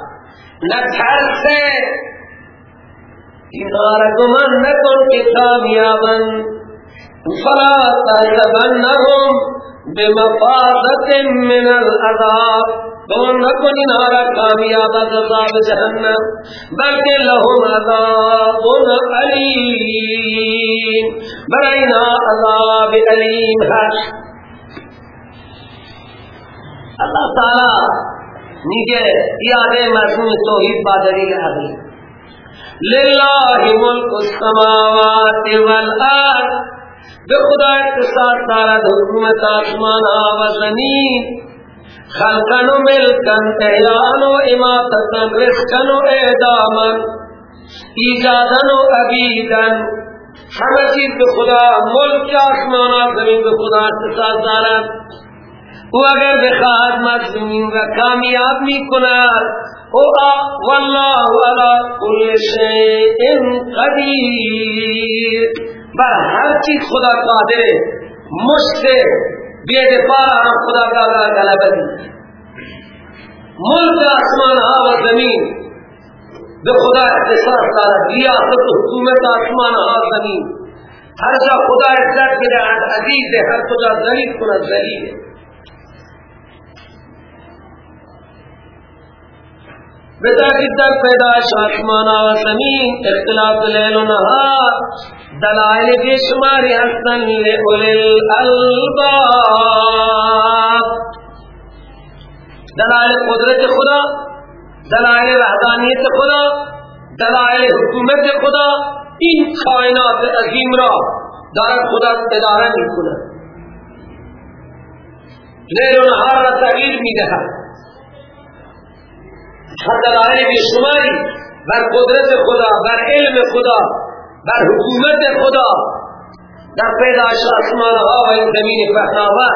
نه ترسه اینها را گمان نکن که کامیابن. فلا تحسبنهم بے مفادت من العذاب. تو نکنی نارا کامیابا عذاب جہنم بلکہ لہم عذاب علیم برائینا عذاب علیم ہے اللہ تعالیٰ نیجے یاد مرحوم توحید بادری حبیب لِلَّهِ مُلْكُ السَّمَاوَاتِ والارض به خدا اقتصاد دارد حکومت آسمان و زمین. خلقن و ملکن احیان و اماتتن رزقن و اعدامن ایجادن و عبیدن. همه چیز به خدا ملک آسمان و زمین به خدا اقتصاد دارد و اگر بخواهد مظلومین و کامیاب می کند او والله علی کل شیء قدیر. بر هر چیز خدا قادر مشت بیدفاع هم خدا کا غلبه دی ملک آسمان ها و زمین به خدا اختصاص دارد. ریاست حکومت آسمان ها زمین. هر جا خدا عزت بده عزیز هر کجا ذلیل کند ذلیل. بتاکید در پیدایش آسمانا و زمین اختلاف لیل و نهار دلائل کے شماری حسن لئولی الالباب دلائل قدرت خدا دلائل وحدانیت خدا دلائل حکومت خدا این کائنات عظیم را دارد خدا اداره می کند لیل و نهار را تغییر می دهد دلائل بیشماری بر قدرت خدا بر علم خدا بر حکومت خدا. در پیداش آسمان ها و این زمین فهناور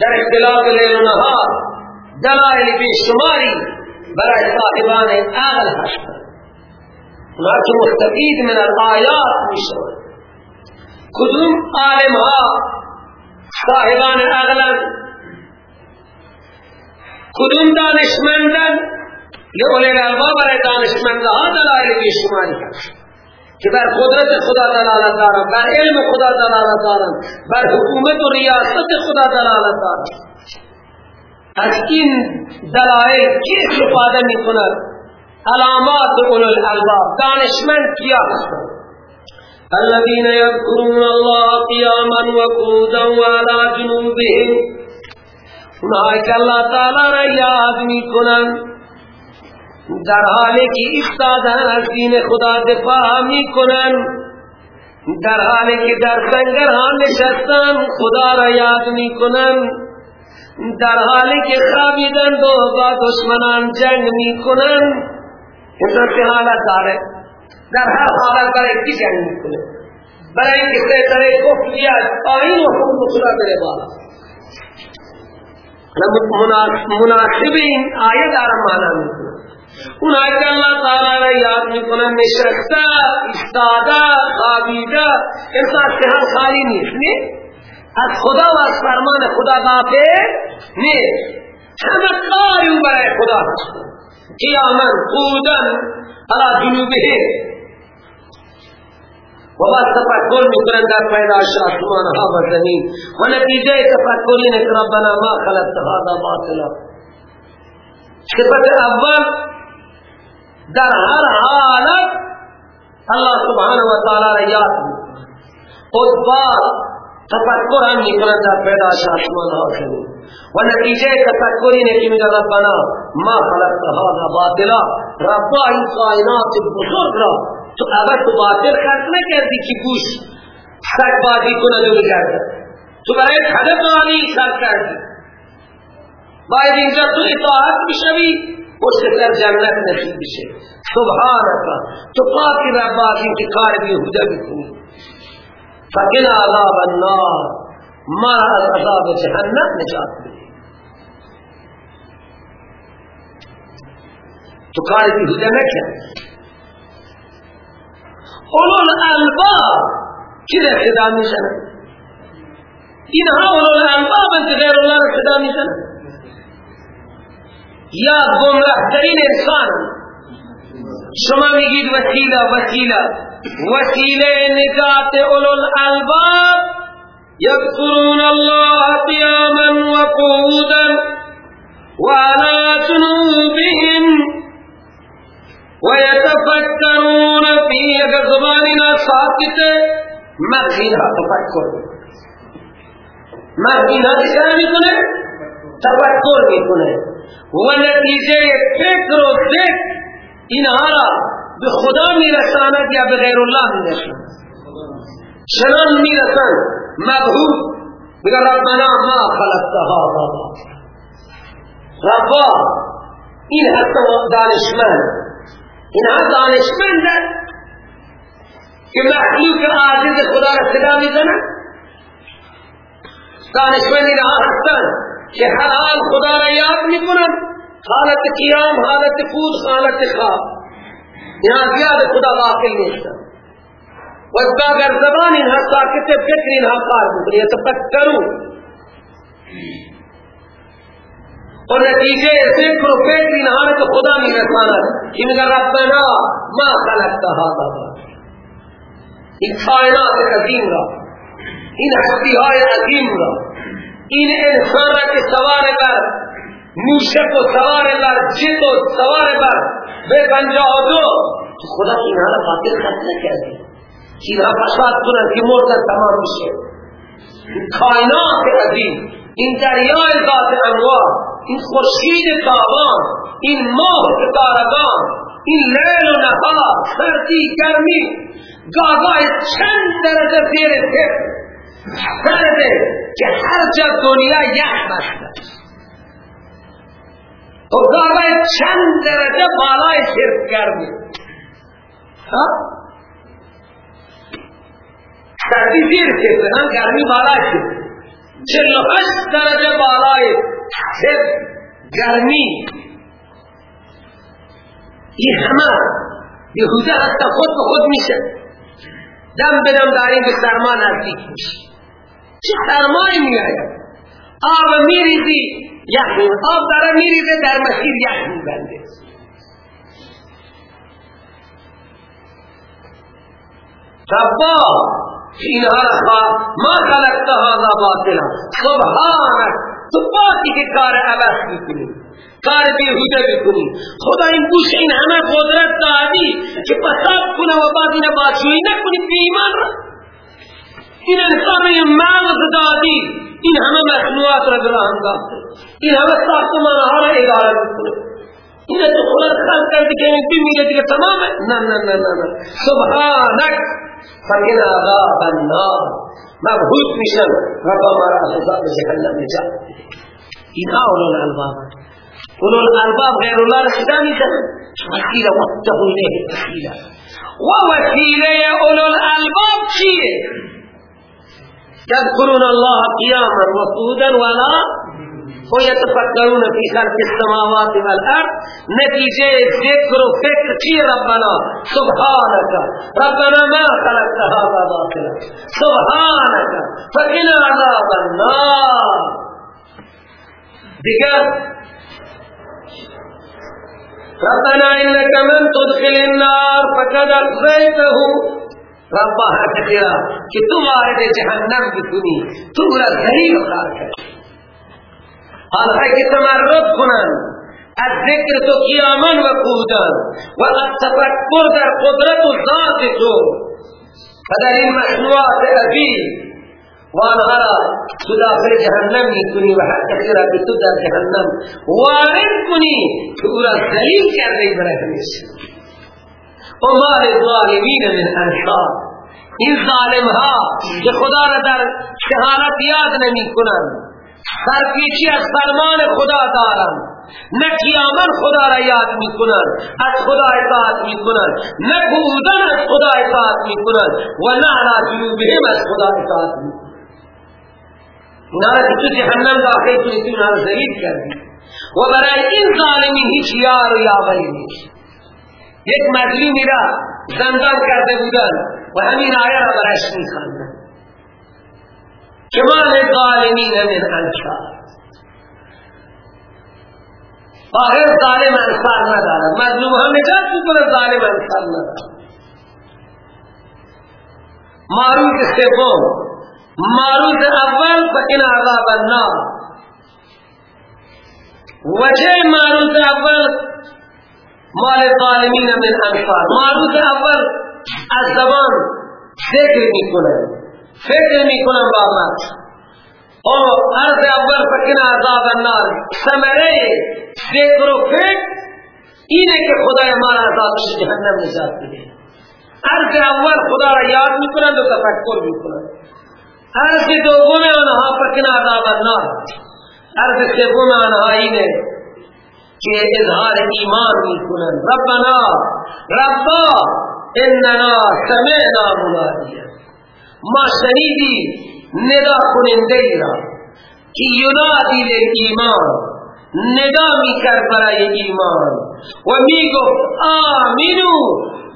در اختلاف لیل و نهار. دلائل بیشماری برای صاحبان عقل هستند. اونا که مستفید من الآیات می شود کدوم عالم ها صاحبان عقلن کدوم دانشمندن لئولی الالباب برای دانشمندها دلائل بیشماری که بر قدرت خدا دلالت دارن بر علم خدا دلالت دارن بر حکومت و ریاست خدا دلالت دارن از این دلائل کی استفاده می کند علامات اولو الالباب دانشمند کیا الذين يذكرون الله قياما وقعودا وعلى جنوبهم اونهایی که اللہ تعالی را یاد می کنند در حالی که ایستادن از دین خدا دفاع می کنند در حالی که در سنگرها نشستن خدا را یاد می کنند در حالی که خوابیدن و با دشمنان جنگ می کنند این حالت داره. در هر حالت برای کی جنگ می کنند برای اینکه سیطره کفر بیاد آین و حکم خدا بره بالا. مناسب این آیه دارم مانا می‌کنه اون که اللہ تعالی را یاد می‌کنه نشسته استاده خوابیده انسان سهر خالی نیست؟ نی از خدا و از فرمان خدا غافل نیست. همه کاری برای خدا قیاما قودن علا جنوبه و بعد تفکر میکنن در پیدایش آسمان ها و زمین و نتیجه تفکر اینه که ربنا ما خلقت هذا باطلا صفت اول در هر حالت الله سبحانه و تعالی را یاد خود تفکر هم میکنن در پیدایش آسمان ها و زمین و نتیجه تفکر اینه که میگه ربنا ما خلقت هذا باطلا ربا این کائنات بزرگ را تو اول تو باطل خرد نکردی که گوش سگ بازی کنه و بگرده تو برای هدف آنی خرد کردی. باید اینجا تو اطاعت بشوی پشت سر جنت نصیب بشه. سبحانك. تو پاکی رب آزی که کار بیهوده بکنی فقنا عذاب النار. ما از عذاب جهنم نجات بده تو کار بیهوده نکرد اولو الألباب. کی را خدا میشن اینها اولو الألباب أنت غیر الله را خدا میشن یا گمراه ترین انسان شما میگید وسیله وسیله وسیله نجات أولو الألباب. یذکرون الله قیاما وقعودا. وعلى جنوبهم ويتفكرون في زباننا ساکت مدینہ تفکر مدینہ چیزا میکنه تفکر میکنه و نتیجه فکر و ذکر اینها را به خدا میرساند یا به غیر الله میرساند چنان میرسند مبهوت بگه ربنا ما خلقت هذا. ربا این حتی دانشمند اینها دانشمند که مخلوق عاجز خدا را صدا می‌زنند دانشمند اینها هستند که هر حال خدا را یاد می‌کنند حالت قیام حالت قود حالت خواب. یہاں زیادہ خدا واقعی نیستا وقتا اگر زبان انہا ساکت فکر انہا قار بکلی یتفکرو اور نتیجے و فکر انہا نے تو خدا نہیں رسانا کہ مگر ربنا ما خلقتا هذا این کائنات عظیم را۔ این حسبی های عظیم را۔ این انسان را که سوار بر موشک و سوار بر جد و سوار بر به پنجاه و دو تو خدا اینها را باطل خط نکردی۔ اینها فساد کنن که مردن تمام میشه۔ کائنات عظیم این دریای ذات انوار این خورشید تابان این ماه تارگان این لیل و نهار سردی گرمی. گاگاه چند درجه زیر صفر سرده که هر جا دنیا یخ بسته. و چند درجه بالای صرف گرمی. سردی زیر صفر هم گرمی بالای صفر 48 درجه بالای صفر گرمی. این همه بیهوده حتی خود به خود میشه. دم به دم داریم به سرما نزدیک میشه. چه سرمایی میگه آب میریزی یخ آب داره میریزه در مسیر یخ میبنده ربا اینها را ما خلقت هذا باطلا سبحانك تو باتی که کار عبس می‌کنی کار بیهوده بکنی خدا این گوش این همه قدرت دادی که پساب کنه و بعد این باشوی نکنی بیمان را این انسان این مغز دادی این همه مخلوعات را براه انداخته این همه ساختمان ها را اداره می‌کنه. این تو خودت خلق کردی که این میگه دیگه تمامه. نه نه نه نه سبحانک فقین عذاب النار مبهوت میشن ربا ما را عذاب جهنم نجات اینها أولو الألباب. أولو الألباب غیر الله را خدا میزنن وسیله واتقوا الیه وسیله و أولو الألباب چیه يذكرون الله قياما وقودا ولا ويتفكرون في خلق السماوات والارض نتيجه ذكر وفكر في ربنا؟ سبحانك. ربنا ما خلقت هذا باطلا. سبحانك. فقنا عذاب النار. دیگر ربنا انك من تدخل النار فقد اخزيته ربا حق تیرا کہ تم وارد جہنم بکنی تم را ذلیل قرار کرد ہے کہ تمرد کنن از ذکر تو قیامن و قودن و از تفکر در قدرت و ذات تو و در این مخلوعات عظیم. و آنها را تو داخل جهنم می و حق تیرا که تو در جهنم وارد کنی که او را ذلیل کرده برای همیشه و ما للظالمین من انصار. این ظالم ها که خدا را در شهانت یاد نمی کنند سرپیچی از فرمان خدا دارند نه قیامت خدا را یاد می کنند از خدا اطاعت می کنند نه بودن از خدا اطاعت می کنند و نه علا جنوبهم از خدا اطاعت می کنند اونا را تو جهنم داخل کنی تو اونا را ذلیل کردی. و برای این ظالمی هیچ یار و یاوری نیست. یک مظلومی را زندان کرده بودن و همین آیه را برش میخواندن کمال ظالمین من انصار آخر ظالم انصار ندارد مظلوم هم نجات بکنه ظالم انصار ندارد معروض سوم معروض اول فکن عذاب النار. وجه معروض اول مال ظالمین من انصار. معروض اول از زبان ذکر می‌کنه. فکر می‌کنه با او عرض اول فکن عذاب النار. سمره ذکر و فکر اینه که خدای ما را جهنم نجات بده. عرض اول خدا را یاد می‌کنند و تفکر می‌کنند عرض دوم آنها فکن عذاب النار. عرض سوم آنها اینه که اظهار ایمان می‌کنند ربنا ربا اننا سمعنا منادیا ما شنیدی؟ ندا کننده ای را. که ینادی ایمان؟ ندا می‌کرد برای ایمان. و می‌گفت آمینو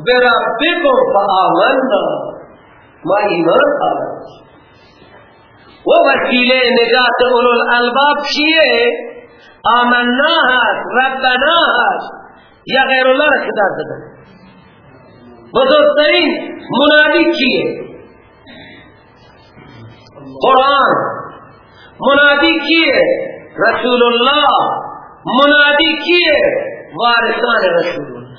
بربکم فآمنا. ما ایمان آمد و وسیله نجات اولو الالباب چیه؟ آمنا هست ربنا هست. یا غیر الله را خدار دادن بزرگترین منادی چیه؟ قرآن. منادی کیه؟ رسول الله منادی کیه؟ وارثان رسول الله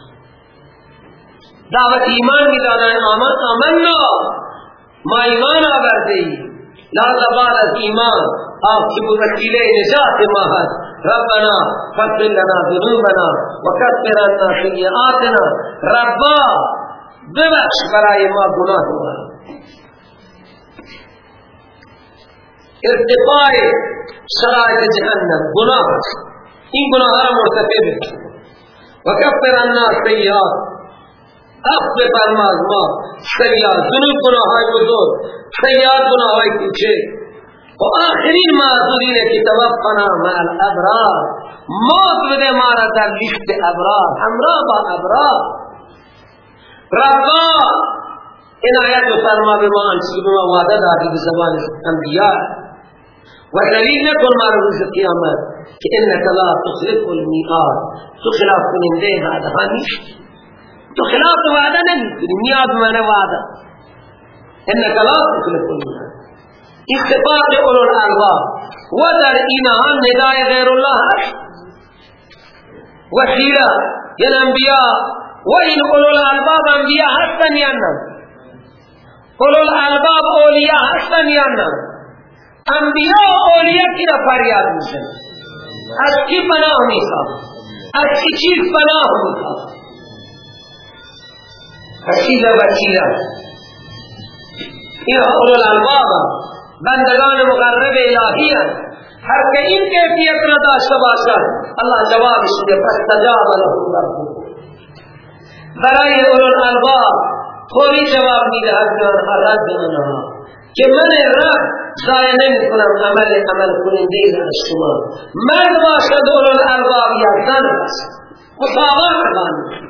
دعوت ایمان می دادن. آمن آمنا. ما ایمان آورده ای لحظه بعد از ایمان. آپ کی وسیله نجات ما ربنا فاغفر لنا ذنوبنا وكفر عنا سیئاتنا. ربا ببخش برای ما گناه ما. ارتفاع شرائط جهنم گناه این گناه را مرتفع و کفر الناس سیئات. اخذ فرما از ما سیئات. ذنوب گناه بزرگ سیئات گناه های کوچه و آخرین معذورین که توفنا مع الابرار. موت بده ما را در لیست ابرار. همراه با ابرار. ربا این آیت فرما به ما انچه به ما وعده دادی به زبان انبیاء. و دلیل نکن ما روز قیامت که انک لا تخلف المیعاد تو خلاف کننده وعده نیست تو خلاف وعده نمیکنی میاد من وعده انک لا تخلف المیعاد صفات أولو الألباب. و در اینها ندای غیر الله. هست وسیله یعنی انبیاء و این أولو الألباب انبیاء هستن یا نه أولو الألباب اولیاء هستن یا نه انبیاء و اولیاء کی را فریاد میزن از کی پناه می‌خواد از کی چیز پناه می‌خواد حسیب وکیلا این اولو الالباب بندگان مقرب الهی هر که این کیفیت را داشته باشد الله جوابش ده فاستجاب له ربه برای اولو الالباب خوری جواب رد آنها. که من رب ضایع نمی کنم عمل عمل کننده از شما. مرد باشد اولو الالباب یا زن باشد مساوات قانون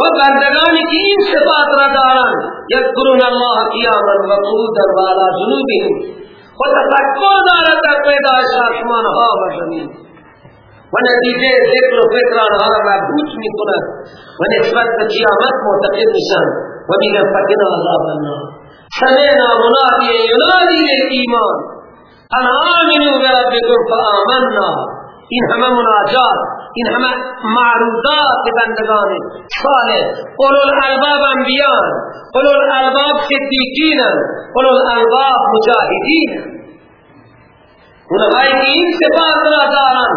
و بندگانی که این صفات را دارند یذکرون الله قیاما و قعودا و علی جنوبهم. و تفکر دارد در پیدایش آسمان ها و زمین. و نتیجه ذکر و فکر آنها را مبهوت می کند و نسبت به قیامت معتقد میشن و میگن فکنا عذاب النار. سمعنا منادی ینادی للایمان ان آمنوا بربکم فآمنا. این همه مناجات این همه معروضات بندگان صالح. أولو الألباب انبیان أولو الألباب صدیقین أولو الألباب مجاهدین اونهایی که این صفات را دارن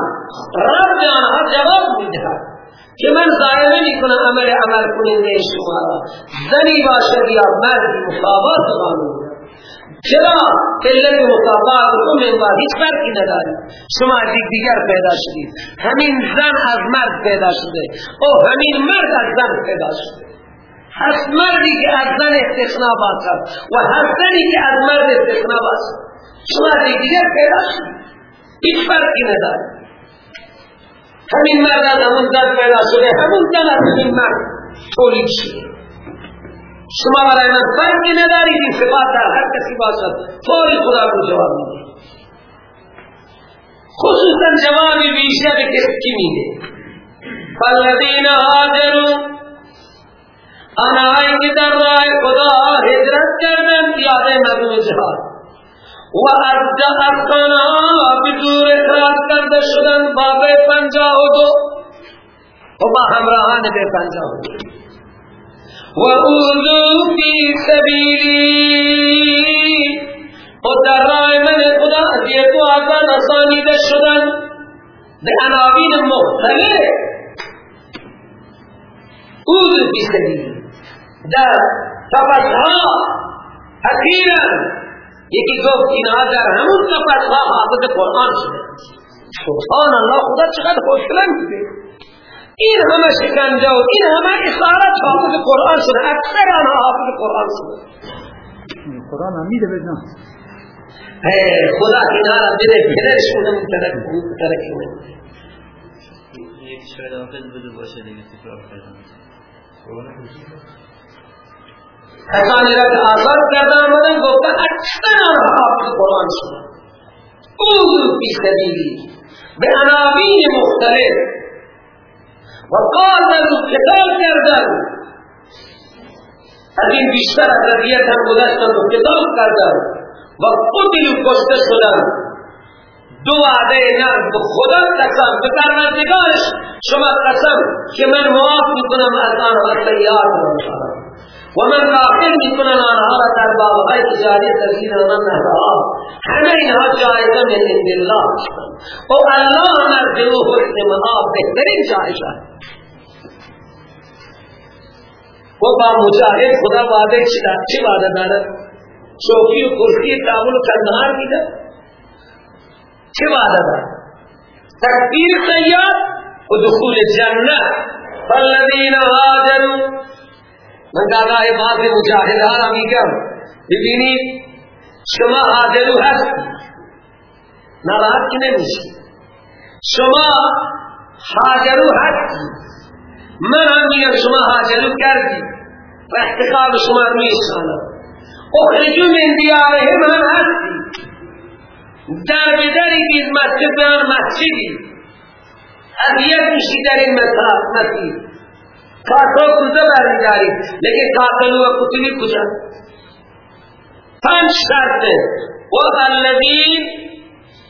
رب جانها جواب میدهد که من ضایع نمی کنم عمل عمل کننده شما را زنی باشد یا مردی مصابات قانون. چرا؟ علت مصابات رو من هیچ فرقی نداری شما از دیگر پیدا شدید همین زن از مرد پیدا شده. او همین مرد از زن پیدا شده. هر مردی که از زن استثناء باشد و هر زنی که از مرد استثناء باشد شما دیگر پیدا شدید هیچ فرقی نداری همین مرد از همون زن پیدا شده همون زن از همین مرد تولید شده. شما برای من فرقی ندارید این صفات در هر کسی باشد. فوری خدا رو جواب میده. خصوصا جوابی ویژه به کسی میده. فالذین هاجروا آنهایی که در راه خدا هجرت کردن یاد مردم جهاد. و از افغانا به دور اخراج کرده شدن باب پنجاه و دو. و با همراهان به پنجاه و دو. و اوذو فی سبیلی. و در راه من خدا اذیت و آزاد رسانیده شدن. به عناوین مختلف. اوذو فی سبیلی. در تفسها اخیرا یکی گفت اینها در همون تفسها حافظ قرآن شده. سبحان الله خدا چقدر حوصله میده این همه شکنجه و این همه اصارت حافظ قرآن شده. اکثر آنها حافظ قرآن شده. قرآن هم میده بدنا خدا اینا را بده بهرش کنم ترک ترک کنم یک شاید حافظ بده باشه دیگه تکرار کردن کسانی را که آزاد کرده آمدن گفتن اکثر آنها حافظ قرآن شدن اوزو فی سبیلی به عناوین مختلف. و قاتل قتال کردن. از این بیشتر از رضیت هم گذشتن و قتال کردن. و قتل کشته شدن. دو وعده نرد خدا قسم. به پروردگارش شما قسم که من معاف می‌کنم از آنها سیئات و من داخل می‌کنن آنها را در بابهای تجاری تزین آنها نهرها همه اینها جایزه من عند الله و الله مرد او حسن مناب بهترین جایزه و با مجاهد خدا وعده چی وعده دارد چوکی و کرسی تابل و کندهار میده. چه وعده دارد تکبیر سیاد و دخول جنة فالذین هاجروا من دادا بعض مجاهدان را میگم ببینید شما حاضرو هست. ناراحت که نمیشی. شما حاضرو هست. من هم میگم شما حاضرو کردی. و احتقاب شما میشانم اخرجو من دیارهم هم هستی. در بدری بیز مسجد بیان مسجدی. اذیت میشی در این مسجد. کافر کجا برمیداری لیکن قاتلو و قتلی کجا پنج شرط. و الذین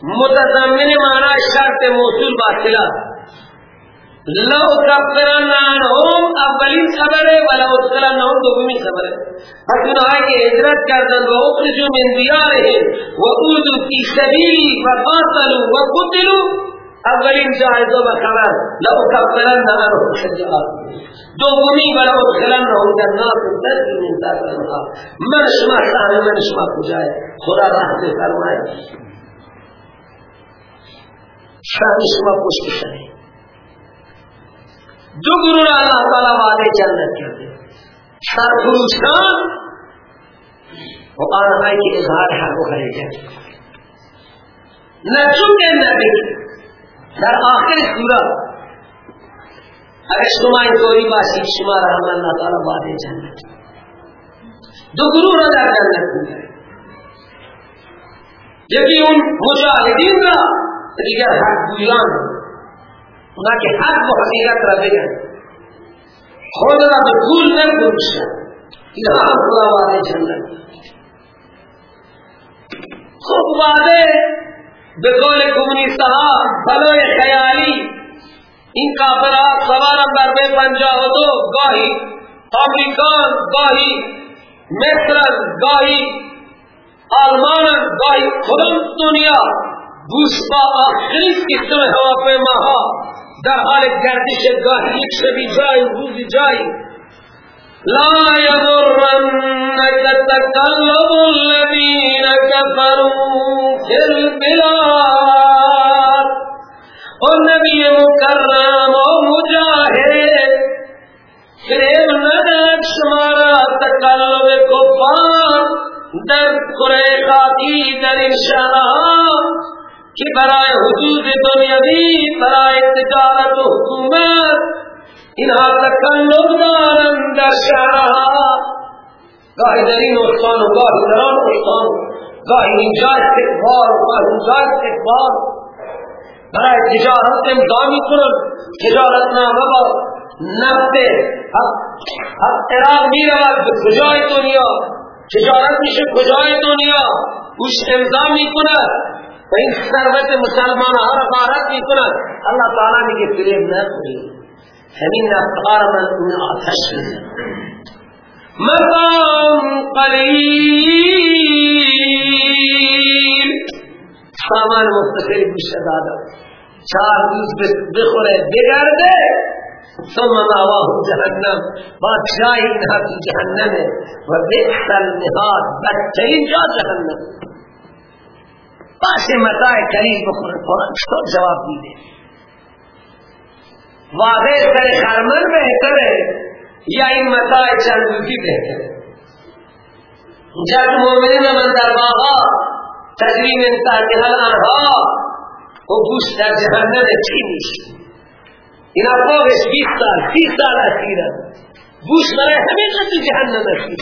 متضمن معنی شرط موصول باطلا لو کفرن عنهم اولین خبر ہے ولا ادخلن عنهم دومی خبر ہے پس اونهایی که هجرت کردند و اخرجوا من دیارهم و اوذوا فی سبیلی و قاتلوا و قتلوا اولین جایزه و خبر. لو کفرن عنهم دومی ولا ادخلنهم جنات تجری من تحتها الانهار من شما سهم من شما کجای؟ خدا رحمت فرمائے شان شما پشت سره دو گروه اللہ تعالی وعده جنت کرده. سرفروشان و آنهایی که اظهار حق و خریده نه چون نبی. در آخر سورة اگر شما اینطوری باشید شما رحم اللہ تعالی وعده جنت دو گروه را در جنت میگره یکی اون مجاهدین را دیگر حق گویان اونا که حق و حقیقت را بگن خود را به گول نفروشن اینها خدا وعده جنت خب وعده به قول کمونیست ها بلوی خیالی این کافرات سوارم بر به پنجاه و دو گاهی امریکان گاهی مصر گاهی آلمان گاهی کدام دنیا گوش با آخری قسم هواپیماها در حال گردش گاهی یک شبی جای روزی جایی لا يغرنك تقلب الذين كفروا في البلاد. والنبي مكرم ومجاهد فریب ندرد شمارا تقلب کفار در قره خاکی در شهرها که برای حدود دنیاوی برای تجارت و حکومت اینها تکلم دارن در شهرها. گاهی در این استان و گاهی در آن استان. گاهی اینجا استقبال و گاهی اینجا استقبال. برای تجارت امضا می‌کنن. تجارت نامه با نفت عراق می‌رود به کجای دنیا؟ تجارت میشه کجای دنیا؟ اوش امضا می‌کند و این ثروت مسلمان ها را غارت می‌کند الله تعالی میگه فریب نکنید همین افکار من اون آتش میزن مقام قلیل. سامان مستقل گوشه دادا چار روز بخوره بگرده ثم ماواه جهنم. بعد جای اینها تو جهنمه. و بئس النهاد بدترین جا جهنم. باشه متاع قلیل بخوره. قرآن تو جواب دیده واقع سر خرمن بہتره یا این متاع چند روزی بہتره جب مومنین من در باغا تجریم انتاکه الانها و گوش در جهنم چی نیست این افواقش بیس سال سی سال اسیرن. گوش برای همیشه تو جهنم اسیر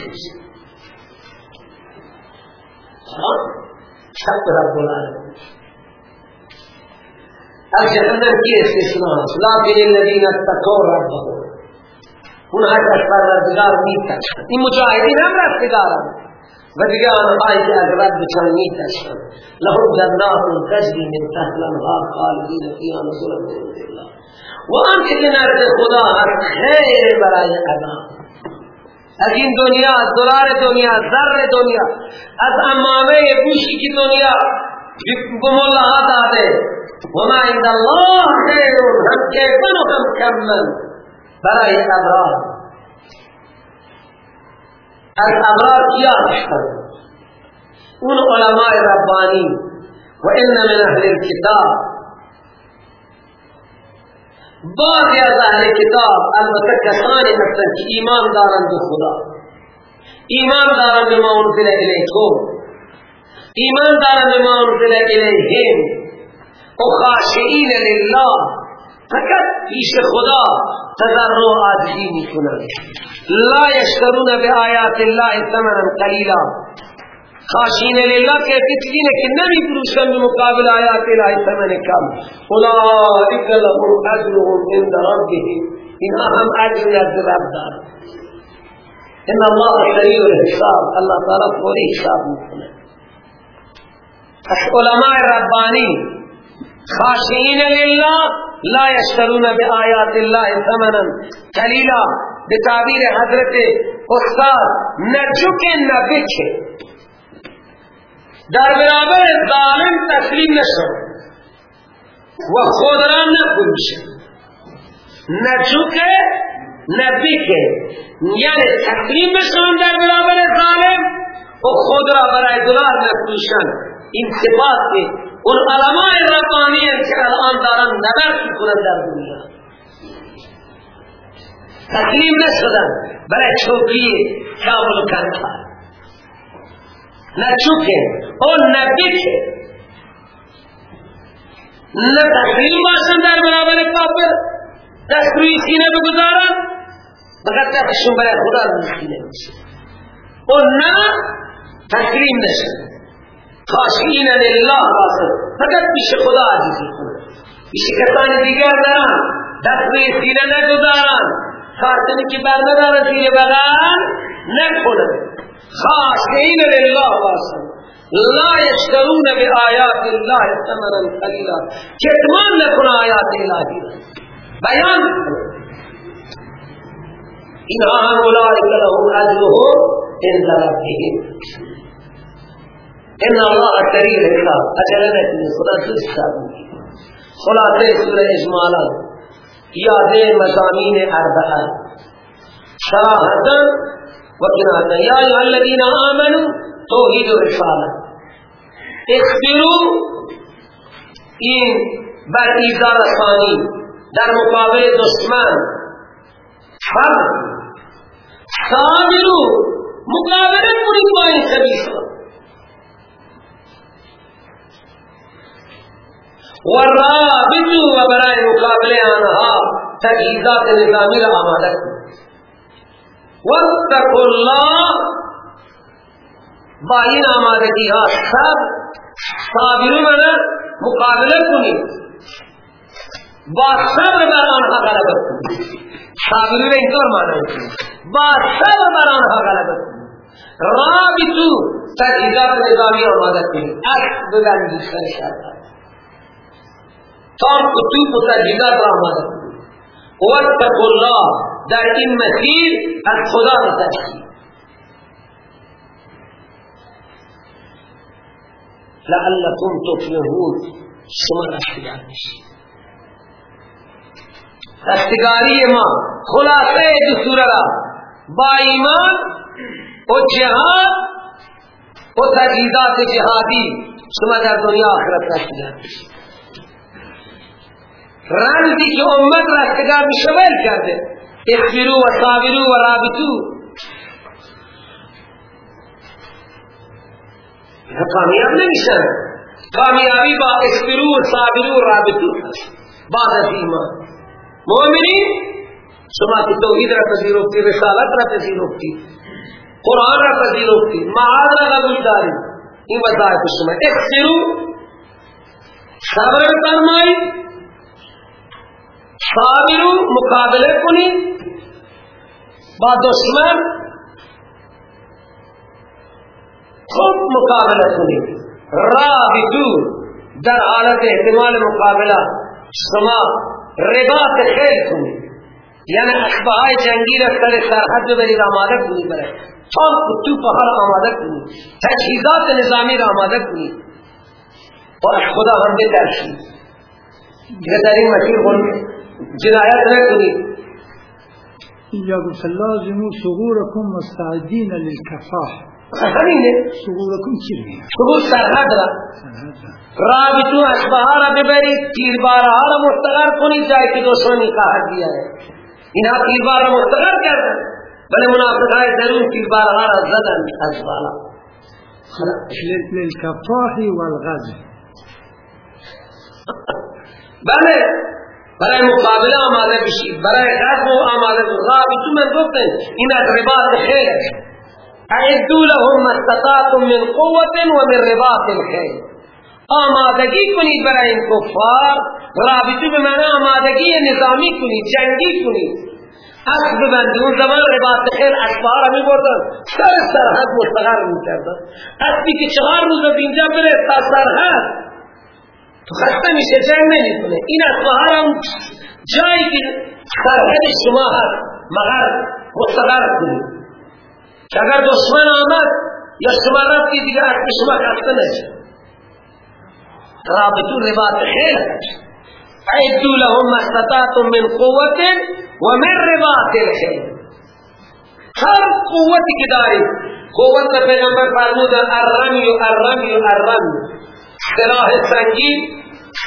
شب رب العالمین. از جهنم کی استثناء است؟ لکن الذین اتقوا ربهم. اونها که از پروردگار میترسند. این مجاهدین هم رستگارند. و دیگه آنهایی که از ربشان میترسند لهم جنات تجری من تحت الانهار خالدین فیها نزلا من عند الله. و آنچه که نزد خدا هست خیر برای عذاب از این دنیا از دلار دنیا از ذر دنیا از امامه بوشی کی دنیا بم الله داده. وما عند الله خیر. هم کیفن و هم کمن. برای ابرار از ابرار کیا هستند اون علماء ربانی و ان من أهل الكتاب. بعضی از أهل کتاب البته کسانی هستند که ایمان دارند به خدا. ایمان دارند به ما أنزل الیکم ایمان دارند به ما أنزل الیهم و خاشعین لله. فقط پیش خدا تضرع عاجزی میکنند لا یشترون به آیات الله ثمنا قلیلا. خاشین لله کہتے چیزیں کہ نبی پروشن مقابل آیات الہی ثمن کم. اولئک لهم اجرهم عند ربهم. انہا ہم اجر از رب دار ان اللہ سریع الحساب. اللہ تعالی پوری حساب میکنه. علماء ربانی خاشعین لله لا يشترون بآيات الله ثمنا. قليلا بتعبیر حضرت استاد نجوک نبکه در برابر ظالم تسلیم نشو. و خود را نفروش نچوکه نبیکه یعنی تسلیم بشون در برابر ظالم و خود را برای دلار نفروشن. این صفات اون علماء ربانی که الان دارن نبرد کنن در دنیا. تسلیم نشدن. برای چوکی کامل نہ چکے اور نہ بکے نہ تسلیم باشن در برابر کافر دستوی سینه بگذارن. مگر دستشون برای خدا سینه میشه اور نہ تسلیم نشن خاشعین لله باشن فقط پیش خدا عزیزی کنن پیش کسان دیگر دارن دستوی سینه نگذارن. خاصنی که بر ندارن زیر بغل نکنن خاشعين لله واسم لا يشترون بآيات الله ثمنا قليلا كتمان لكن آيات الهی. بیان انها اولئك لهم اجرهم عند ربهم. ان الله سریع الحساب اجل نکنی خدا سوچ حساب خلاصه سورہ اجمالا یادیں مضامین اربعہ شراحتا وكنا يا أيها الذين آمنوا توحيد الرسالة اخبروا این بر ایزار ثانی در مقابل دشمن. صبر صابرو مقابله کنید با این و رابطو و برای مقابله آنها تجهیزات نظامی را آماده کنید. واتقوا الله. با این آمادگی ها سب صابرو منا مقابله کنید. با صبر بر آنها غلبت کنید. صابرون اینطور معنی کنید با صبر بر آنها غلبت کنید. رابطو تجهیزات نظامی آماده کنید. اکس بگردید سر تام کتوب و تجهیزات را واتقوا الله. در این مسیر از خدا بترسید لعلكم تفلحون. شما رستگار بشید رستگاری ما خلاصه دستور را با ایمان و جهاد و تجهیزات جهادی. شما در دنیا آخرت رستگار بشید رمزی که امت رستگار شمل کرده. اخبرو و صابرو و رابطو. کامیاب نمیشن. کامیابی با اخبرو و صابرو و رابطو بعد از ایمان. مومنین شما که توحید را پذیرفتی رسالت را پذیرفتی قرآن را پذیرفتی معاد را قبول داری این وظائف شما. اخبرو صبر فرمایی صابرو مقابله کنی با دشمن خود مقابله کنی. رابطو در حالت احتمال مقابله شما رباط خیل کنی. یعنی اخبهای جنگی را سر سرحد برید آماده کنی برای. تام کتو پهر آماده کنی. تجهیزات نظامی را آماده کنی. و از خدا هم بترشید که در این مسیر جنايات نكري إياكم فلازموا صغوركم مستعدين للكفاح. صغوركم چیزی صغور سرحد را. رابطو اسبها را ببرید تیربارها را مستقر کنید جایی که دشمنی قاهر دیا ہے انہا تیربار را مستقر کردن. بلے منافقائے ضرور تیربارها را زدن اسبالا للكفاح والغزل بله. برای مقابله آماده بشید برای غزو آماده رابطو من گفتن این از رباط خیل اعدو لهم استطاعتم من قوت و من رباط الخیل آمادگی کنید برای این کفار. رابطو به معنی آمادگی نظامی کنید جنگی کنید. اسب ببندی. اون زمان رباط خیل اسبها را می بردن سر سرحد مستقر می کردن اسبی که چهار روز از اینجا بره تا سرحد. تو خسته میشه جنگ نمی‌کنه این اسبها را جایی که سرحد شما هست مگر مستقر کنید که اگر دشمن آمد یا شما رفتی دیگه اسب شما خسته نشه رابطو رباط خیل اعدو لهم استطاعتم من قوت و من رباط الخیل هر قوتی که داری قوت پیغمبر فرمود الرمی الرمی الرمی سلاح سنگین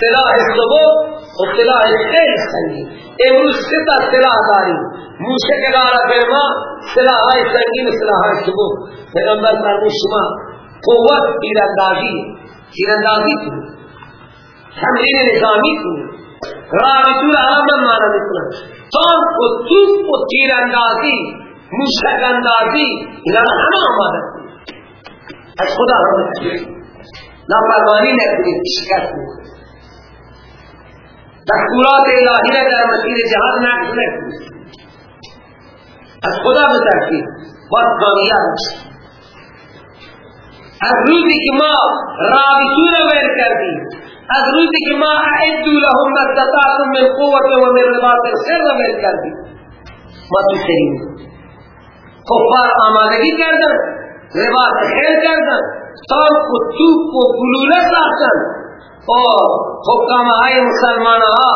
سلاح صبح و سلاح خیل سنگین امروز سه تا سلاح داری موشک دارا فرما سلاح های سنگین و سلاح های صبح پیغمبر فرمود شما قوت تیراندازی تیراندازی کنید. تمرین نظامی کنید. را آمن مانا می‌کنن تانک و توپ و تیر اندازی موشک اندازی اینا همه آماده از خدا هم نافرمانی نکنید شکست می‌کنید دستورات الهی را در مسیر جهاد نقص نکنید از خدا بترسید باید کامیاب از روزی که ما رابطو را ویر کردیم از روزی که ما اعدو لهم مستطاعتم من قوت و من رباط الخیر را ویر کردیم. ما تو سریم. کفار آمادگی کردن رباط خیر کردن. تانک و توپ و گلوله ساختن. و حکام های مسلمان ها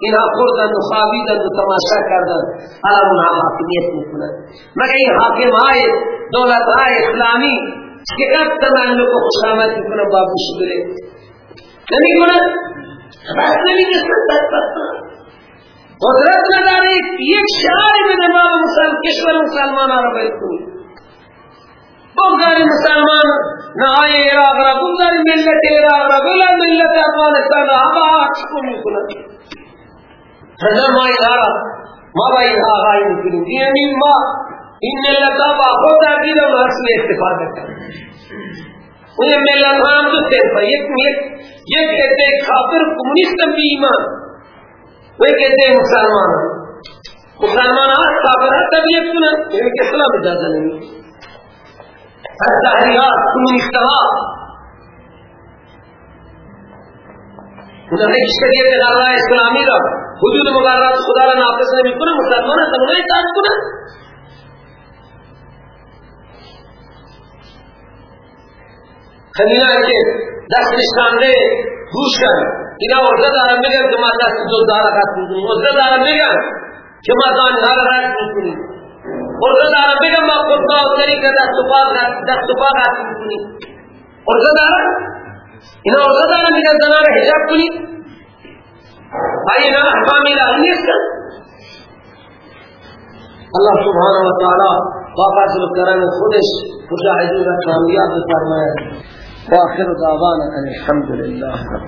اینها خوردن و خوابیدن و تماشا کردن. الان اونها حاکمیت می‌کنن. مگر این حاکم های دولت های اسلامی اب تملک و خوشامت می‌کنن بابو شبره نمی کنن بس نمی کسن قدرت نداره یک شعار بده ما مسلم کشور مسلمان باید کنید بگذاری مسلمان نهای عراق را بگذاری ملت عراق را بلا ملت افغانستان را همه عکس کو می‌کنن. حضر ما ادارا ما با این آغایی می‌کنیم. یعنی ما این ملت ها با خود تاکید و اصل استفاده کرد اون ملت ها هم دو صرف یک یک یک عده کافر هم بی ایمان و یک عده مسلمان مسلمان ها کافر ها تبلیغ کنن یعنی که اسلام اجازه نمی از دهری ها کمونیست ها اونها یک شریعت غرای اسلامی را حدود مقررات خدا را ناقص نمی کنن مسلمان ها تمام اطاعت کنن خمینا که دست نشانده گوش کن. اینا ارزه دارم بگم که ما دست دو دارا رد می‌کنیم ارزه دارم که ما دانها را رد می‌کنیم ارزه دارم بگم ما خودتا و طریقه دست و پا دست و پا رد می‌کنیم ارزه دارم اینا ارزه دارم بگم زنان حجاب کنیم آئی اینا احکام الهی نیستن. اللہ سبحانه و تعالی با فضل و کرم خودش مجاهدین را کامیاب فرماید. واخر دعوانا ان الحمد